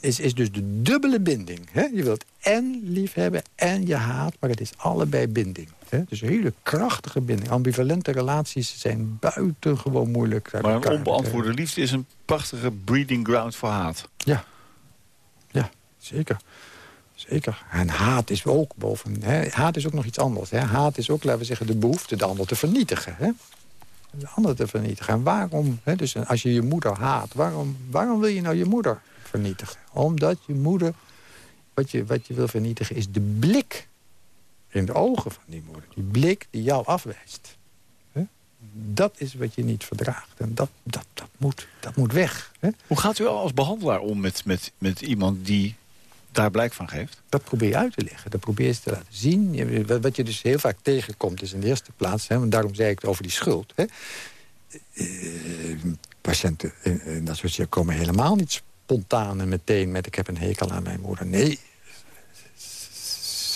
is, is dus de dubbele binding. Hè? Je wilt en lief hebben en je haat, maar het is allebei binding. Hè? Dus een hele krachtige binding. Ambivalente relaties zijn buitengewoon moeilijk. Maar een onbeantwoorde liefde is een prachtige breeding ground voor haat. Ja, ja zeker. Zeker. En haat is ook boven. Hè? Haat is ook nog iets anders. Hè? Haat is ook, laten we zeggen, de behoefte de ander te vernietigen. Hè? De ander te vernietigen. En waarom, hè? dus als je je moeder haat, waarom, waarom wil je nou je moeder vernietigen? Omdat je moeder, wat je, wat je wil vernietigen, is de blik in de ogen van die moeder. Die blik die jou afwijst. Hè? Dat is wat je niet verdraagt. En dat, dat, dat, moet, dat moet weg. Hè? Hoe gaat u als behandelaar om met, met, met iemand die daar blijk van geeft? Dat probeer je uit te leggen. Dat probeer je te laten zien. Wat je dus heel vaak tegenkomt is in de eerste plaats... Hè, want daarom zei ik het over die schuld. Hè. Eh, patiënten in, in dat soort komen helemaal niet spontaan en meteen met... ik heb een hekel aan mijn moeder. Nee,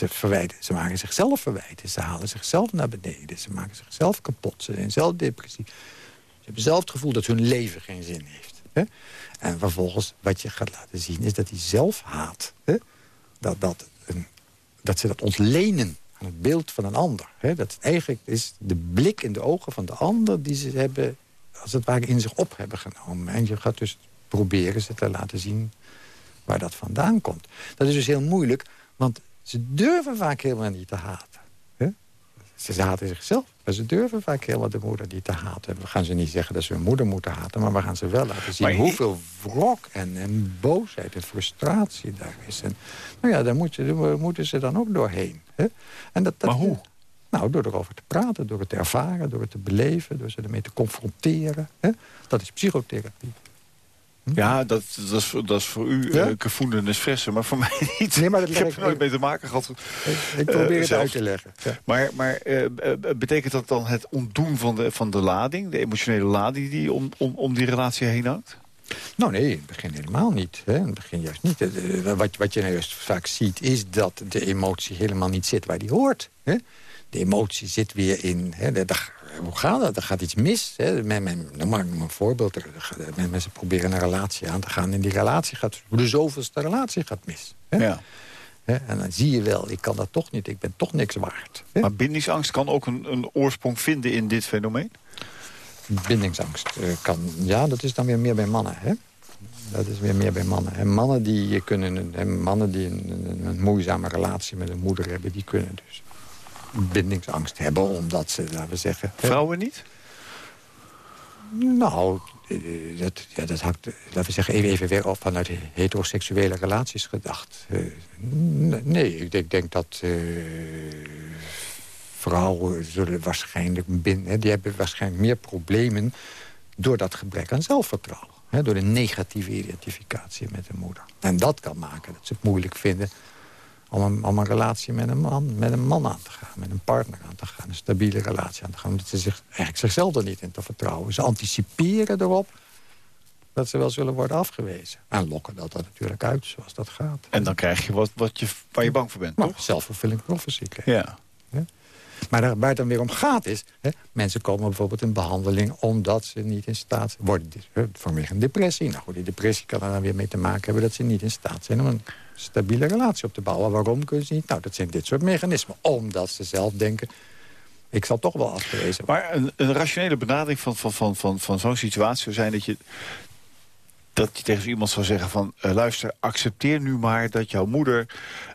ze, verwijten, ze maken zichzelf verwijten. Ze halen zichzelf naar beneden. Ze maken zichzelf kapot. Ze zijn zelf depressief. Ze hebben zelf het gevoel dat hun leven geen zin heeft. Hè? En vervolgens, wat je gaat laten zien, is dat die zelfhaat... Hè? Dat, dat, een, dat ze dat ontlenen aan het beeld van een ander. Hè? Dat eigenlijk is de blik in de ogen van de ander... die ze hebben, als het ware, in zich op hebben genomen. En je gaat dus proberen ze te laten zien waar dat vandaan komt. Dat is dus heel moeilijk, want ze durven vaak helemaal niet te haten. Ze haten zichzelf, maar ze durven vaak helemaal de moeder niet te haten. We gaan ze niet zeggen dat ze hun moeder moeten haten... maar we gaan ze wel laten zien Maar je- hoeveel wrok en, en boosheid en frustratie daar is. En, nou ja, daar moeten, daar moeten ze dan ook doorheen. Hè? En dat, dat, Maar hoe? Nou, door erover te praten, door het te ervaren, door het te beleven... door ze ermee te confronteren. Hè? Dat is psychotherapie. Ja, dat, dat, is, voor- dat is voor u Ja? uh, espresso, maar voor mij niet. Nee, maar dat ik heb ik- er nooit mee te maken gehad. Ik, ik probeer Eh, het zelf. uit te leggen. Ja. Maar, maar eh, eh, betekent dat dan het ontdoen van de, van de lading, de emotionele lading die om, om, om die relatie heen hangt? Nou nee, in het begin helemaal niet. Hè? In het begin juist niet. Eh, eh, Wat, wat je nou juist vaak ziet, is dat de emotie helemaal niet zit waar die hoort. Hè? De emotie zit weer in... Hè? Hoe gaat dat? Er gaat iets mis. Hè? Men, men, maar noem maar een voorbeeld. Men- Mensen proberen een relatie aan te gaan... en die relatie gaat... De zoveelste relatie gaat mis. Hè? Ja. Hè? En dan zie je wel, ik kan dat toch niet. Ik ben toch niks waard. Hè? Maar bindingsangst kan ook een, een oorsprong vinden in dit fenomeen? Bindingsangst eh, kan... Ja, dat is dan weer meer bij mannen, hè? Dat is weer meer bij mannen. En mannen die, kunnen, en mannen die een, een, een moeizame relatie met een moeder hebben... die kunnen dus bindingsangst hebben, omdat ze, laten we zeggen... Vrouwen niet? Nou, eh, dat, ja, dat hangt, laten we zeggen, even, even weer op vanuit heteroseksuele relaties gedacht. Eh, nee, ik denk, denk dat eh, vrouwen zullen waarschijnlijk binnen... die hebben waarschijnlijk meer problemen door dat gebrek aan zelfvertrouwen. Door de negatieve identificatie met de moeder. En dat kan maken dat ze het moeilijk vinden om een, om een relatie met een, man, met een man aan te gaan. Met een partner aan te gaan. Een stabiele relatie aan te gaan. Omdat ze zich, eigenlijk zichzelf er niet in te vertrouwen. Ze anticiperen erop dat ze wel zullen worden afgewezen. En lokken dat er natuurlijk uit zoals dat gaat. En dan krijg je wat, wat je, waar je bang voor bent, maar toch? self-fulfilling prophecy krijgen. Ja. Maar daar, waar het dan weer om gaat is... Hè, mensen komen bijvoorbeeld in behandeling... omdat ze niet in staat worden... vanwege een depressie. Nou goed, die depressie kan er dan weer mee te maken hebben... dat ze niet in staat zijn om een stabiele relatie op te bouwen. Waarom kunnen ze niet? Nou, dat zijn dit soort mechanismen. Omdat ze zelf denken... ik zal toch wel afgewezen worden. Maar een, een rationele benadering van, van, van, van, van zo'n situatie zou zijn dat je... dat je tegen iemand zou zeggen van... eh, luister, accepteer nu maar dat jouw moeder...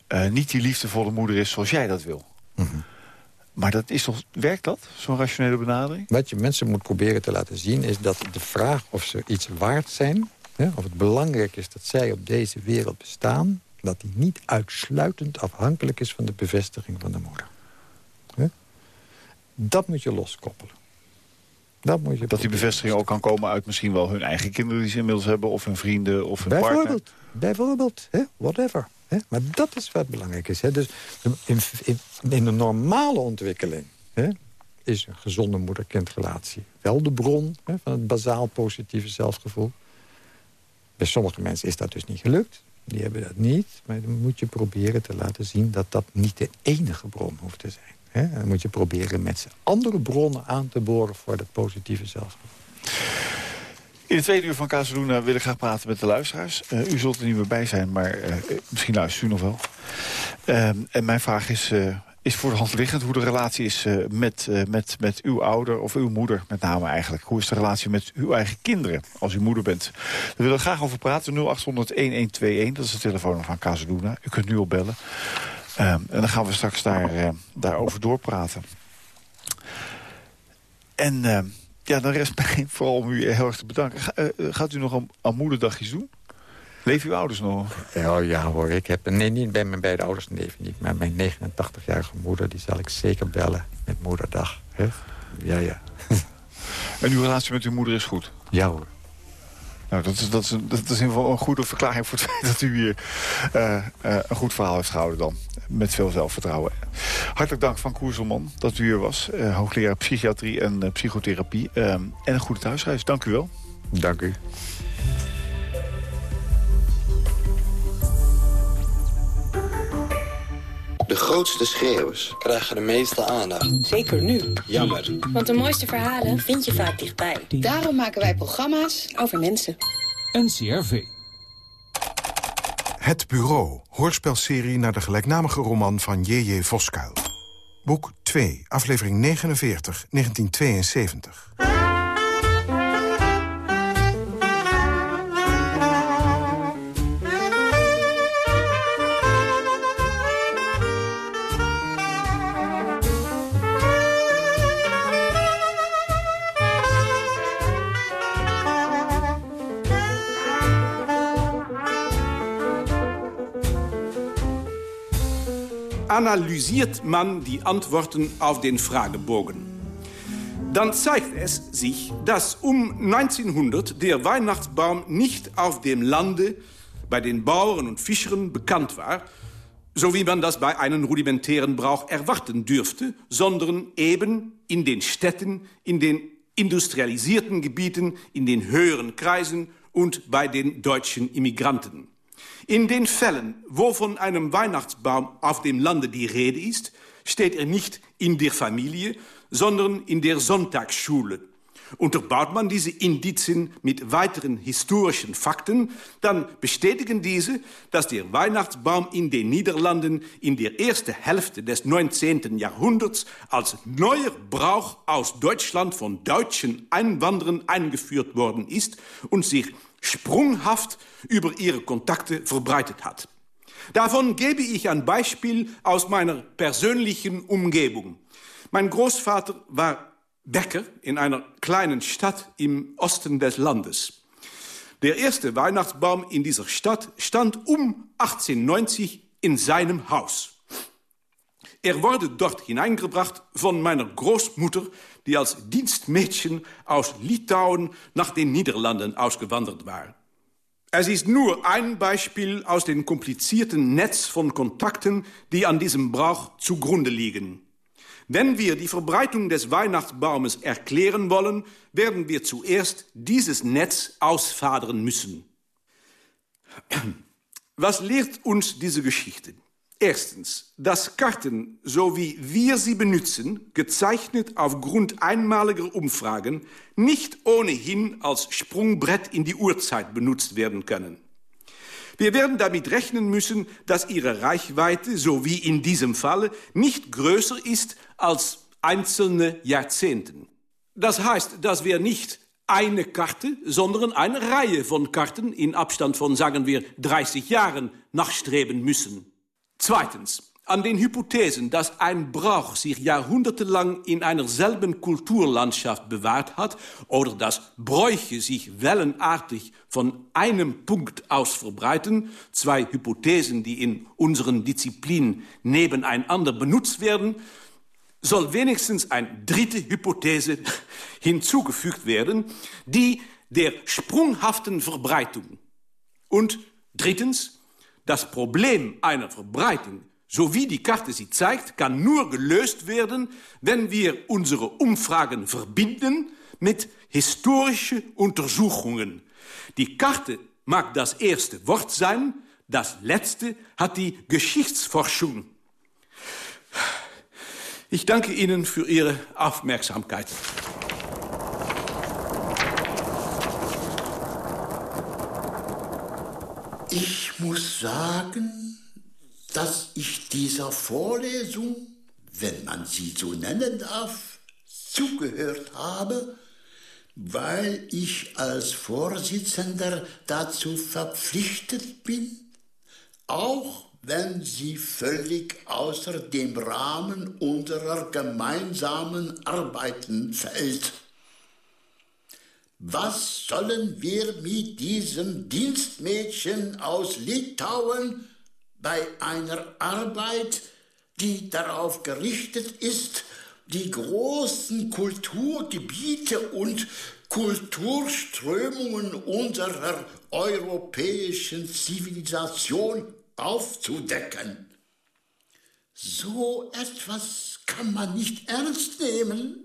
eh, niet die liefdevolle moeder is zoals jij dat wil. Mhm. Maar dat is toch, werkt dat, zo'n rationele benadering? Wat je mensen moet proberen te laten zien... is dat de vraag of ze iets waard zijn... Hè, of het belangrijk is dat zij op deze wereld bestaan... dat die niet uitsluitend afhankelijk is van de bevestiging van de moeder. Hè? Dat moet je loskoppelen. Dat, moet je Dat die bevestiging ook kan komen uit misschien wel hun eigen kinderen die ze inmiddels hebben... of hun vrienden of hun partner. Bijvoorbeeld, bijvoorbeeld hè? whatever. Maar dat is wat belangrijk is. Dus in, in, in normale ontwikkeling is een gezonde moeder-kindrelatie wel de bron van het bazaal positieve zelfgevoel. Bij sommige mensen is dat dus niet gelukt. Die hebben dat niet. Maar dan moet je proberen te laten zien dat dat niet de enige bron hoeft te zijn. Dan moet je proberen met andere bronnen aan te boren voor dat positieve zelfgevoel. In het tweede uur van Casaluna wil ik graag praten met de luisteraars. Uh, u zult er niet meer bij zijn, maar uh, misschien luistert u nog wel. Uh, en mijn vraag is, is voor de hand liggend hoe de relatie is met, met, met uw ouder of uw moeder met name eigenlijk. Hoe is de relatie met uw eigen kinderen als u moeder bent? Daar willen we graag over praten. 0800-1121, dat is de telefoon van Casaluna. U kunt nu al bellen. Ehm, en dan gaan we straks daar, daarover doorpraten. En ja, dan rest mij vooral om u heel erg te bedanken. Eh, gaat u nog een, een moederdag iets doen? Leven uw ouders nog? Ja, ja hoor, ik heb... Nee, niet bij mijn beide ouders leven niet. Maar mijn 89-jarige moeder, die zal ik zeker bellen met moederdag. Hè? Ja, ja. en uw relatie met uw moeder is goed? Ja hoor. Nou, dat is, dat, is in ieder geval een goede verklaring voor het feit dat u hier uh, uh, een goed verhaal heeft gehouden dan. Met veel zelfvertrouwen. Hartelijk dank van Koerselman dat u hier was. Uh, hoogleraar psychiatrie en psychotherapie. en een goede thuisreis. Dank u wel. Dank u. De grootste schreeuwers krijgen de meeste aandacht. Zeker nu. Jammer. Want de mooiste verhalen vind je vaak dichtbij. Daarom maken wij programma's over mensen. NCRV. Het Bureau, hoorspelserie naar de gelijknamige roman van J.J. Voskuil. Boek 2, aflevering 49, 1972. analysiert man die Antworten auf den Fragebogen. Dann zeigt es sich, dass um 1900 der Weihnachtsbaum nicht auf dem Lande bei den Bauern und Fischern bekannt war, so wie man das bei einem rudimentären Brauch erwarten dürfte, sondern eben in den Städten, in den industrialisierten Gebieten, in den höheren Kreisen und bei den deutschen Immigranten. In den Fällen, wo von einem Weihnachtsbaum auf dem Lande die Rede ist, steht er nicht in der Familie, sondern in der Sonntagsschule. Unterbaut man diese Indizien mit weiteren historischen Fakten, dann bestätigen diese, dass der Weihnachtsbaum in den Niederlanden in der ersten Hälfte des 19. Jahrhunderts als neuer Brauch aus Deutschland von deutschen Einwanderern eingeführt worden ist und sich sprunghaft über ihre Kontakte verbreitet hat. Davon gebe ich ein Beispiel aus meiner persönlichen Umgebung. Mein Großvater war Bäcker in einer kleinen Stadt im Osten des Landes. Der erste Weihnachtsbaum in dieser Stadt stand um 1890 in seinem Haus. Er wurde dort hineingebracht von meiner Großmutter, die als Dienstmädchen aus Litauen nach den Niederlanden ausgewandert war. Es ist nur ein Beispiel aus dem komplizierten Netz von Kontakten, die an diesem Brauch zugrunde liegen. Wenn wir die Verbreitung des Weihnachtsbaumes erklären wollen, werden wir zuerst dieses Netz ausfadern müssen. Was lehrt uns diese Geschichte? Erstens, dass Karten, so wie wir sie benutzen, gezeichnet aufgrund einmaliger Umfragen, nicht ohnehin als Sprungbrett in die Uhrzeit benutzt werden können. Wir werden damit rechnen müssen, dass ihre Reichweite, so wie in diesem Falle, nicht größer ist als einzelne Jahrzehnten. Das heißt, dass wir nicht eine Karte, sondern eine Reihe von Karten in Abstand von, sagen wir, 30 Jahren nachstreben müssen. Zweitens, an den Hypothesen, dass ein Brauch sich jahrhundertelang in einer selben Kulturlandschaft bewahrt hat oder dass Bräuche sich wellenartig von einem Punkt aus verbreiten, zwei Hypothesen, die in unseren Disziplinen nebeneinander benutzt werden, soll wenigstens eine dritte Hypothese hinzugefügt werden, die der sprunghaften Verbreitung. Und drittens, das Problem einer Verbreitung, so wie die Karte sie zeigt, kann nur gelöst werden, wenn wir unsere Umfragen verbinden mit historischen Untersuchungen. Die Karte mag das erste Wort sein, das letzte hat die Geschichtsforschung. Ich danke Ihnen für Ihre Aufmerksamkeit. Ich muss sagen, dass ich dieser Vorlesung, wenn man sie so nennen darf, zugehört habe, weil ich als Vorsitzender dazu verpflichtet bin, auch wenn sie völlig außer dem Rahmen unserer gemeinsamen Arbeiten fällt. Was sollen wir mit diesem Dienstmädchen aus Litauen bei einer Arbeit, die darauf gerichtet ist, die großen Kulturgebiete und Kulturströmungen unserer europäischen Zivilisation aufzudecken. So etwas kann man nicht ernst nehmen.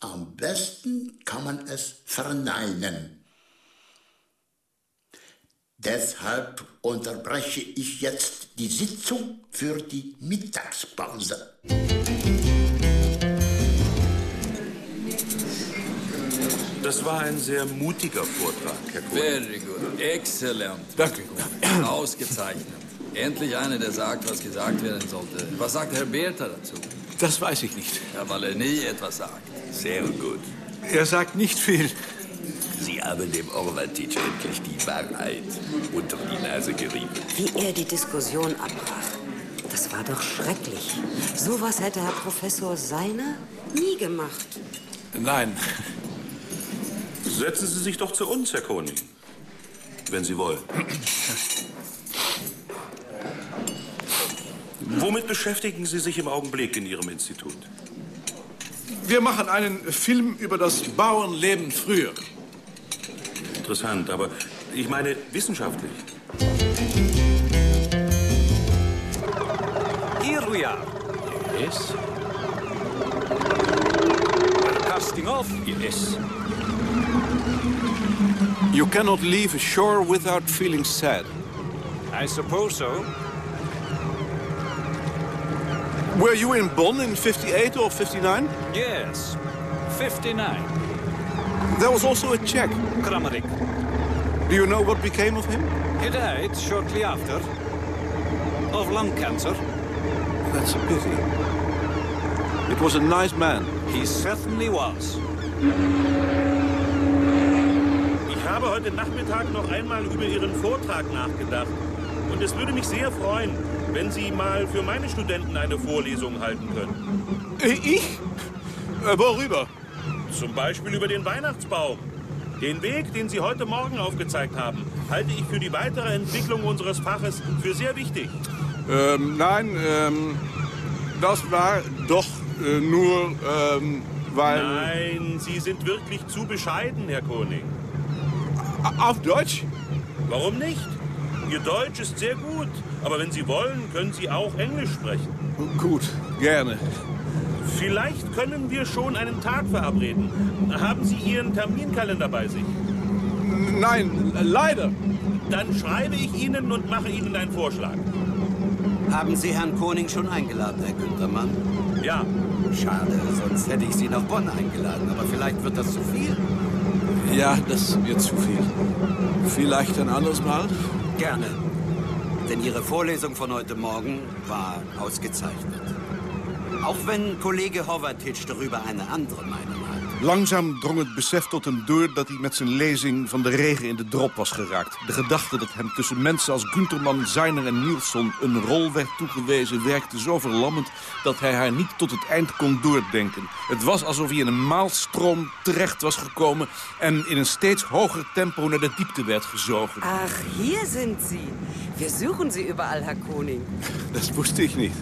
Am besten kann man es verneinen. Deshalb unterbreche ich jetzt die Sitzung für die Mittagspause. Das war ein sehr mutiger Vortrag, Herr Kuhn. Very good. Exzellent. Danke. Ausgezeichnet. Endlich einer, der sagt, was gesagt werden sollte. Was sagt Herr Bertha dazu? Das weiß ich nicht. Ja, weil er nie etwas sagt. Sehr gut. Er sagt nicht viel. Sie haben dem Orvatic endlich die Wahrheit unter die Nase gerieben. Wie er die Diskussion abbrach. Das war doch schrecklich. Sowas hätte Herr Professor Seiner nie gemacht. Nein. Setzen Sie sich doch zu uns, Herr Koning. Wenn Sie wollen. Womit beschäftigen Sie sich im Augenblick in Ihrem Institut? Wir machen einen Film über das Bauernleben früher. Interessant, aber ich meine wissenschaftlich. Here we are. Yes. Casting off. Yes. You cannot leave a shore without feeling sad. I suppose so. Were you in Bonn in 58 or 59? Yes. 59. There was also a Czech. Kramarik. Do you know what became of him? He died shortly after. Of lung cancer. That's a pity. It was a nice man. He certainly was. Ich habe heute Nachmittag noch einmal über Ihren Vortrag nachgedacht. Und es würde mich sehr freuen, wenn Sie mal für meine Studenten eine Vorlesung halten können. Ich? Äh, worüber? Zum Beispiel über den Weihnachtsbaum. Den Weg, den Sie heute Morgen aufgezeigt haben, halte ich für die weitere Entwicklung unseres Faches für sehr wichtig. Ähm, nein, ähm, das war doch äh, nur, ähm, weil... Nein, Sie sind wirklich zu bescheiden, Herr Koning. Auf Deutsch? Warum nicht? Ihr Deutsch ist sehr gut, aber wenn Sie wollen, können Sie auch Englisch sprechen. Gut, gerne. Vielleicht können wir schon einen Tag verabreden. Haben Sie Ihren Terminkalender bei sich? Nein, leider. Dann schreibe ich Ihnen und mache Ihnen einen Vorschlag. Haben Sie Herrn Koning schon eingeladen, Herr Güntermann? Ja. Schade, sonst hätte ich Sie nach Bonn eingeladen, aber vielleicht wird das zu viel. Ja, das wird zu viel. Vielleicht ein anderes Mal? Gerne. Denn Ihre Vorlesung von heute Morgen war ausgezeichnet. Auch wenn Kollege Horvatitsch darüber eine andere Meinung hat. Langzaam drong het besef tot hem door dat hij met zijn lezing van de regen in de drop was geraakt. De gedachte dat hem tussen mensen als Gunterman, Zeiner en Nielsen een rol werd toegewezen werkte zo verlammend dat hij haar niet tot het eind kon doordenken. Het was alsof hij in een maalstroom terecht was gekomen en in een steeds hoger tempo naar de diepte werd gezogen. Ach, hier sind Sie. Wir suchen Sie überall, Herr Koning. Dat wusste ich nicht.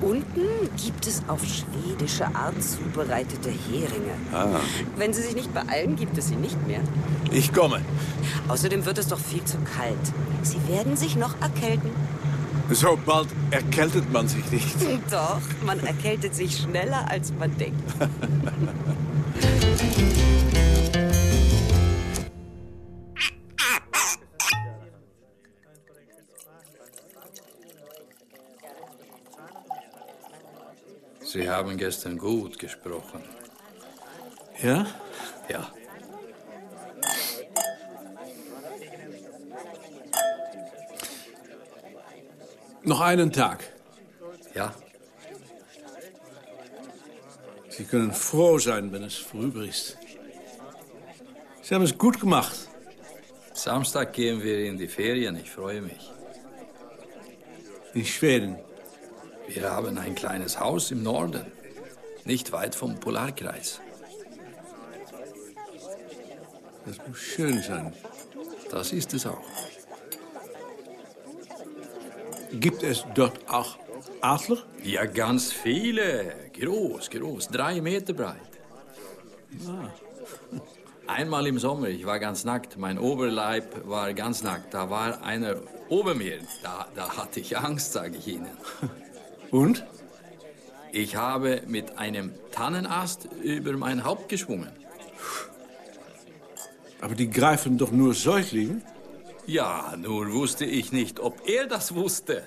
Unten gibt es auf schwedische Art zubereitete Heringe. Ah. Wenn Sie sich nicht beeilen, gibt es sie nicht mehr. Ich komme. Außerdem wird es doch viel zu kalt. Sie werden sich noch erkälten. Zo bald erkältet man sich nicht. Doch, man erkältet sich schneller, als man denkt. Sie haben gestern gut gesprochen. Ja? Ja. Noch einen Tag. Ja, Sie können froh sein, wenn es vorüber ist. Sie haben es gut gemacht. Samstag gehen wir in die Ferien. Ich freue mich. In Schweden. Wir haben ein kleines Haus im Norden, nicht weit vom Polarkreis. Das muss schön sein. Das ist es auch. Gibt es dort auch Adler? Ja, ganz viele. Groß, groß. Drei Meter breit. Ah. Einmal im Sommer, ich war ganz nackt. Mein Oberleib war ganz nackt. Da war einer ober mir. Da, da hatte ich Angst, sage ich Ihnen. Und? Ich habe mit einem Tannenast über mein Haupt geschwungen. Aber die greifen doch nur Säuglinge? Ja, nur wusste ich nicht, ob er das wusste.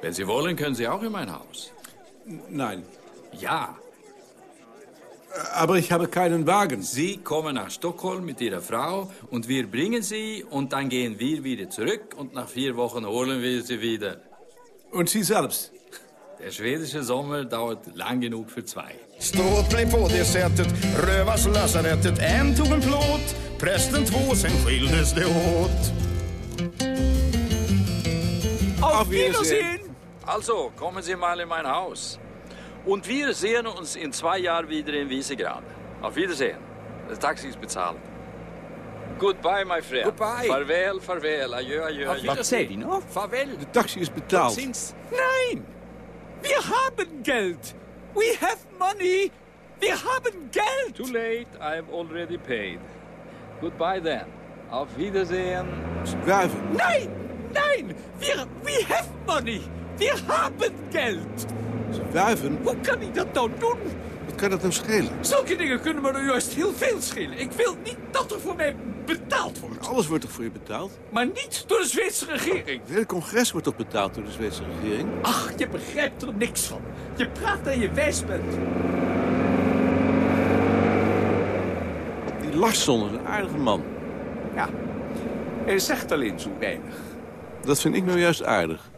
Wenn Sie wollen, können Sie auch in mein Haus. Nein. Ja. Aber ich habe keinen Wagen. Sie kommen nach Stockholm mit Ihrer Frau und wir bringen Sie und dann gehen wir wieder zurück und nach vier Wochen holen wir Sie wieder. Und Sie selbst? Der schwedische Sommer dauert lang genug für zwei. Ståt blev på det sättet, rövas lasarettet En tog en plåt, prästen två, sen skildes det åt Auf Wiedersehen! Also, kommen Sie mal in mein Haus. Und wir sehen uns in zwei Jahren wieder in Wiesegrad. Auf Wiedersehen. Das Taxi ist bezahlt. Goodbye, my friend. Goodbye. Farewell, farewell. Adieu, adieu, Auf adieu. Wat zei die nou? Farewell. De taxi is betaald. Tot ziens. Nein! Wir haben Geld! We have money! Wir haben Geld! Too late, I've already paid. Goodbye then. Auf Wiedersehen. Wuiven. Nein! Nein! Wir, we have money! Wir haben Geld! Wuiven? Hoe kan ik dat nou doen? Wat kan dat nou schelen? Zulke dingen kunnen me nou juist heel veel schelen. Ik wil niet dat er voor mij betaald wordt. Alles wordt toch voor je betaald? Maar niet door de Zweedse regering. Het hele congres wordt toch betaald door de Zweedse regering? Ach, je begrijpt er niks van. Je praat dat je wijs bent. Die Larsson is een aardige man. Ja, hij zegt alleen zo weinig. Dat vind ik nou juist aardig.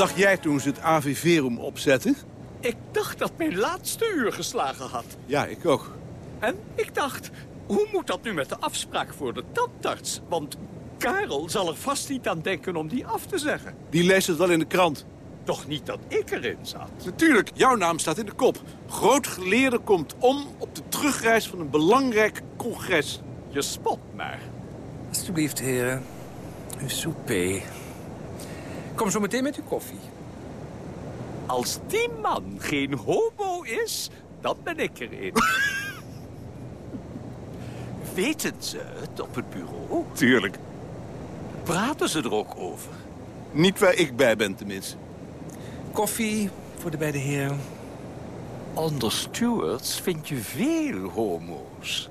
Dacht jij toen ze het AVV-room opzetten? Ik dacht dat mijn laatste uur geslagen had. Ja, ik ook. En ik dacht, hoe moet dat nu met de afspraak voor de tandarts? Want Karel zal er vast niet aan denken om die af te zeggen. Die leest het wel in de krant. Toch niet dat ik erin zat. Natuurlijk, jouw naam staat in de kop. Groot geleerde komt om op de terugreis van een belangrijk congres. Je spot maar. Alsjeblieft, heren. Uw souper. Kom zo meteen met uw koffie. Als die man geen homo is, dan ben ik erin. Weten ze het op het bureau? Tuurlijk. Praten ze er ook over? Niet waar ik bij ben, tenminste. Koffie voor de beide heren. Onder stewards vind je veel homo's.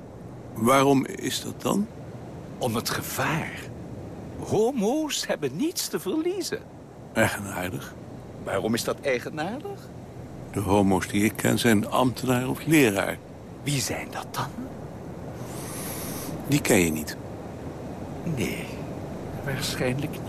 Waarom is dat dan? Om het gevaar. Homo's hebben niets te verliezen. Eigenaardig. Waarom is dat eigenaardig? De homo's die ik ken zijn ambtenaar of leraar. Wie zijn dat dan? Die ken je niet. Nee, waarschijnlijk niet.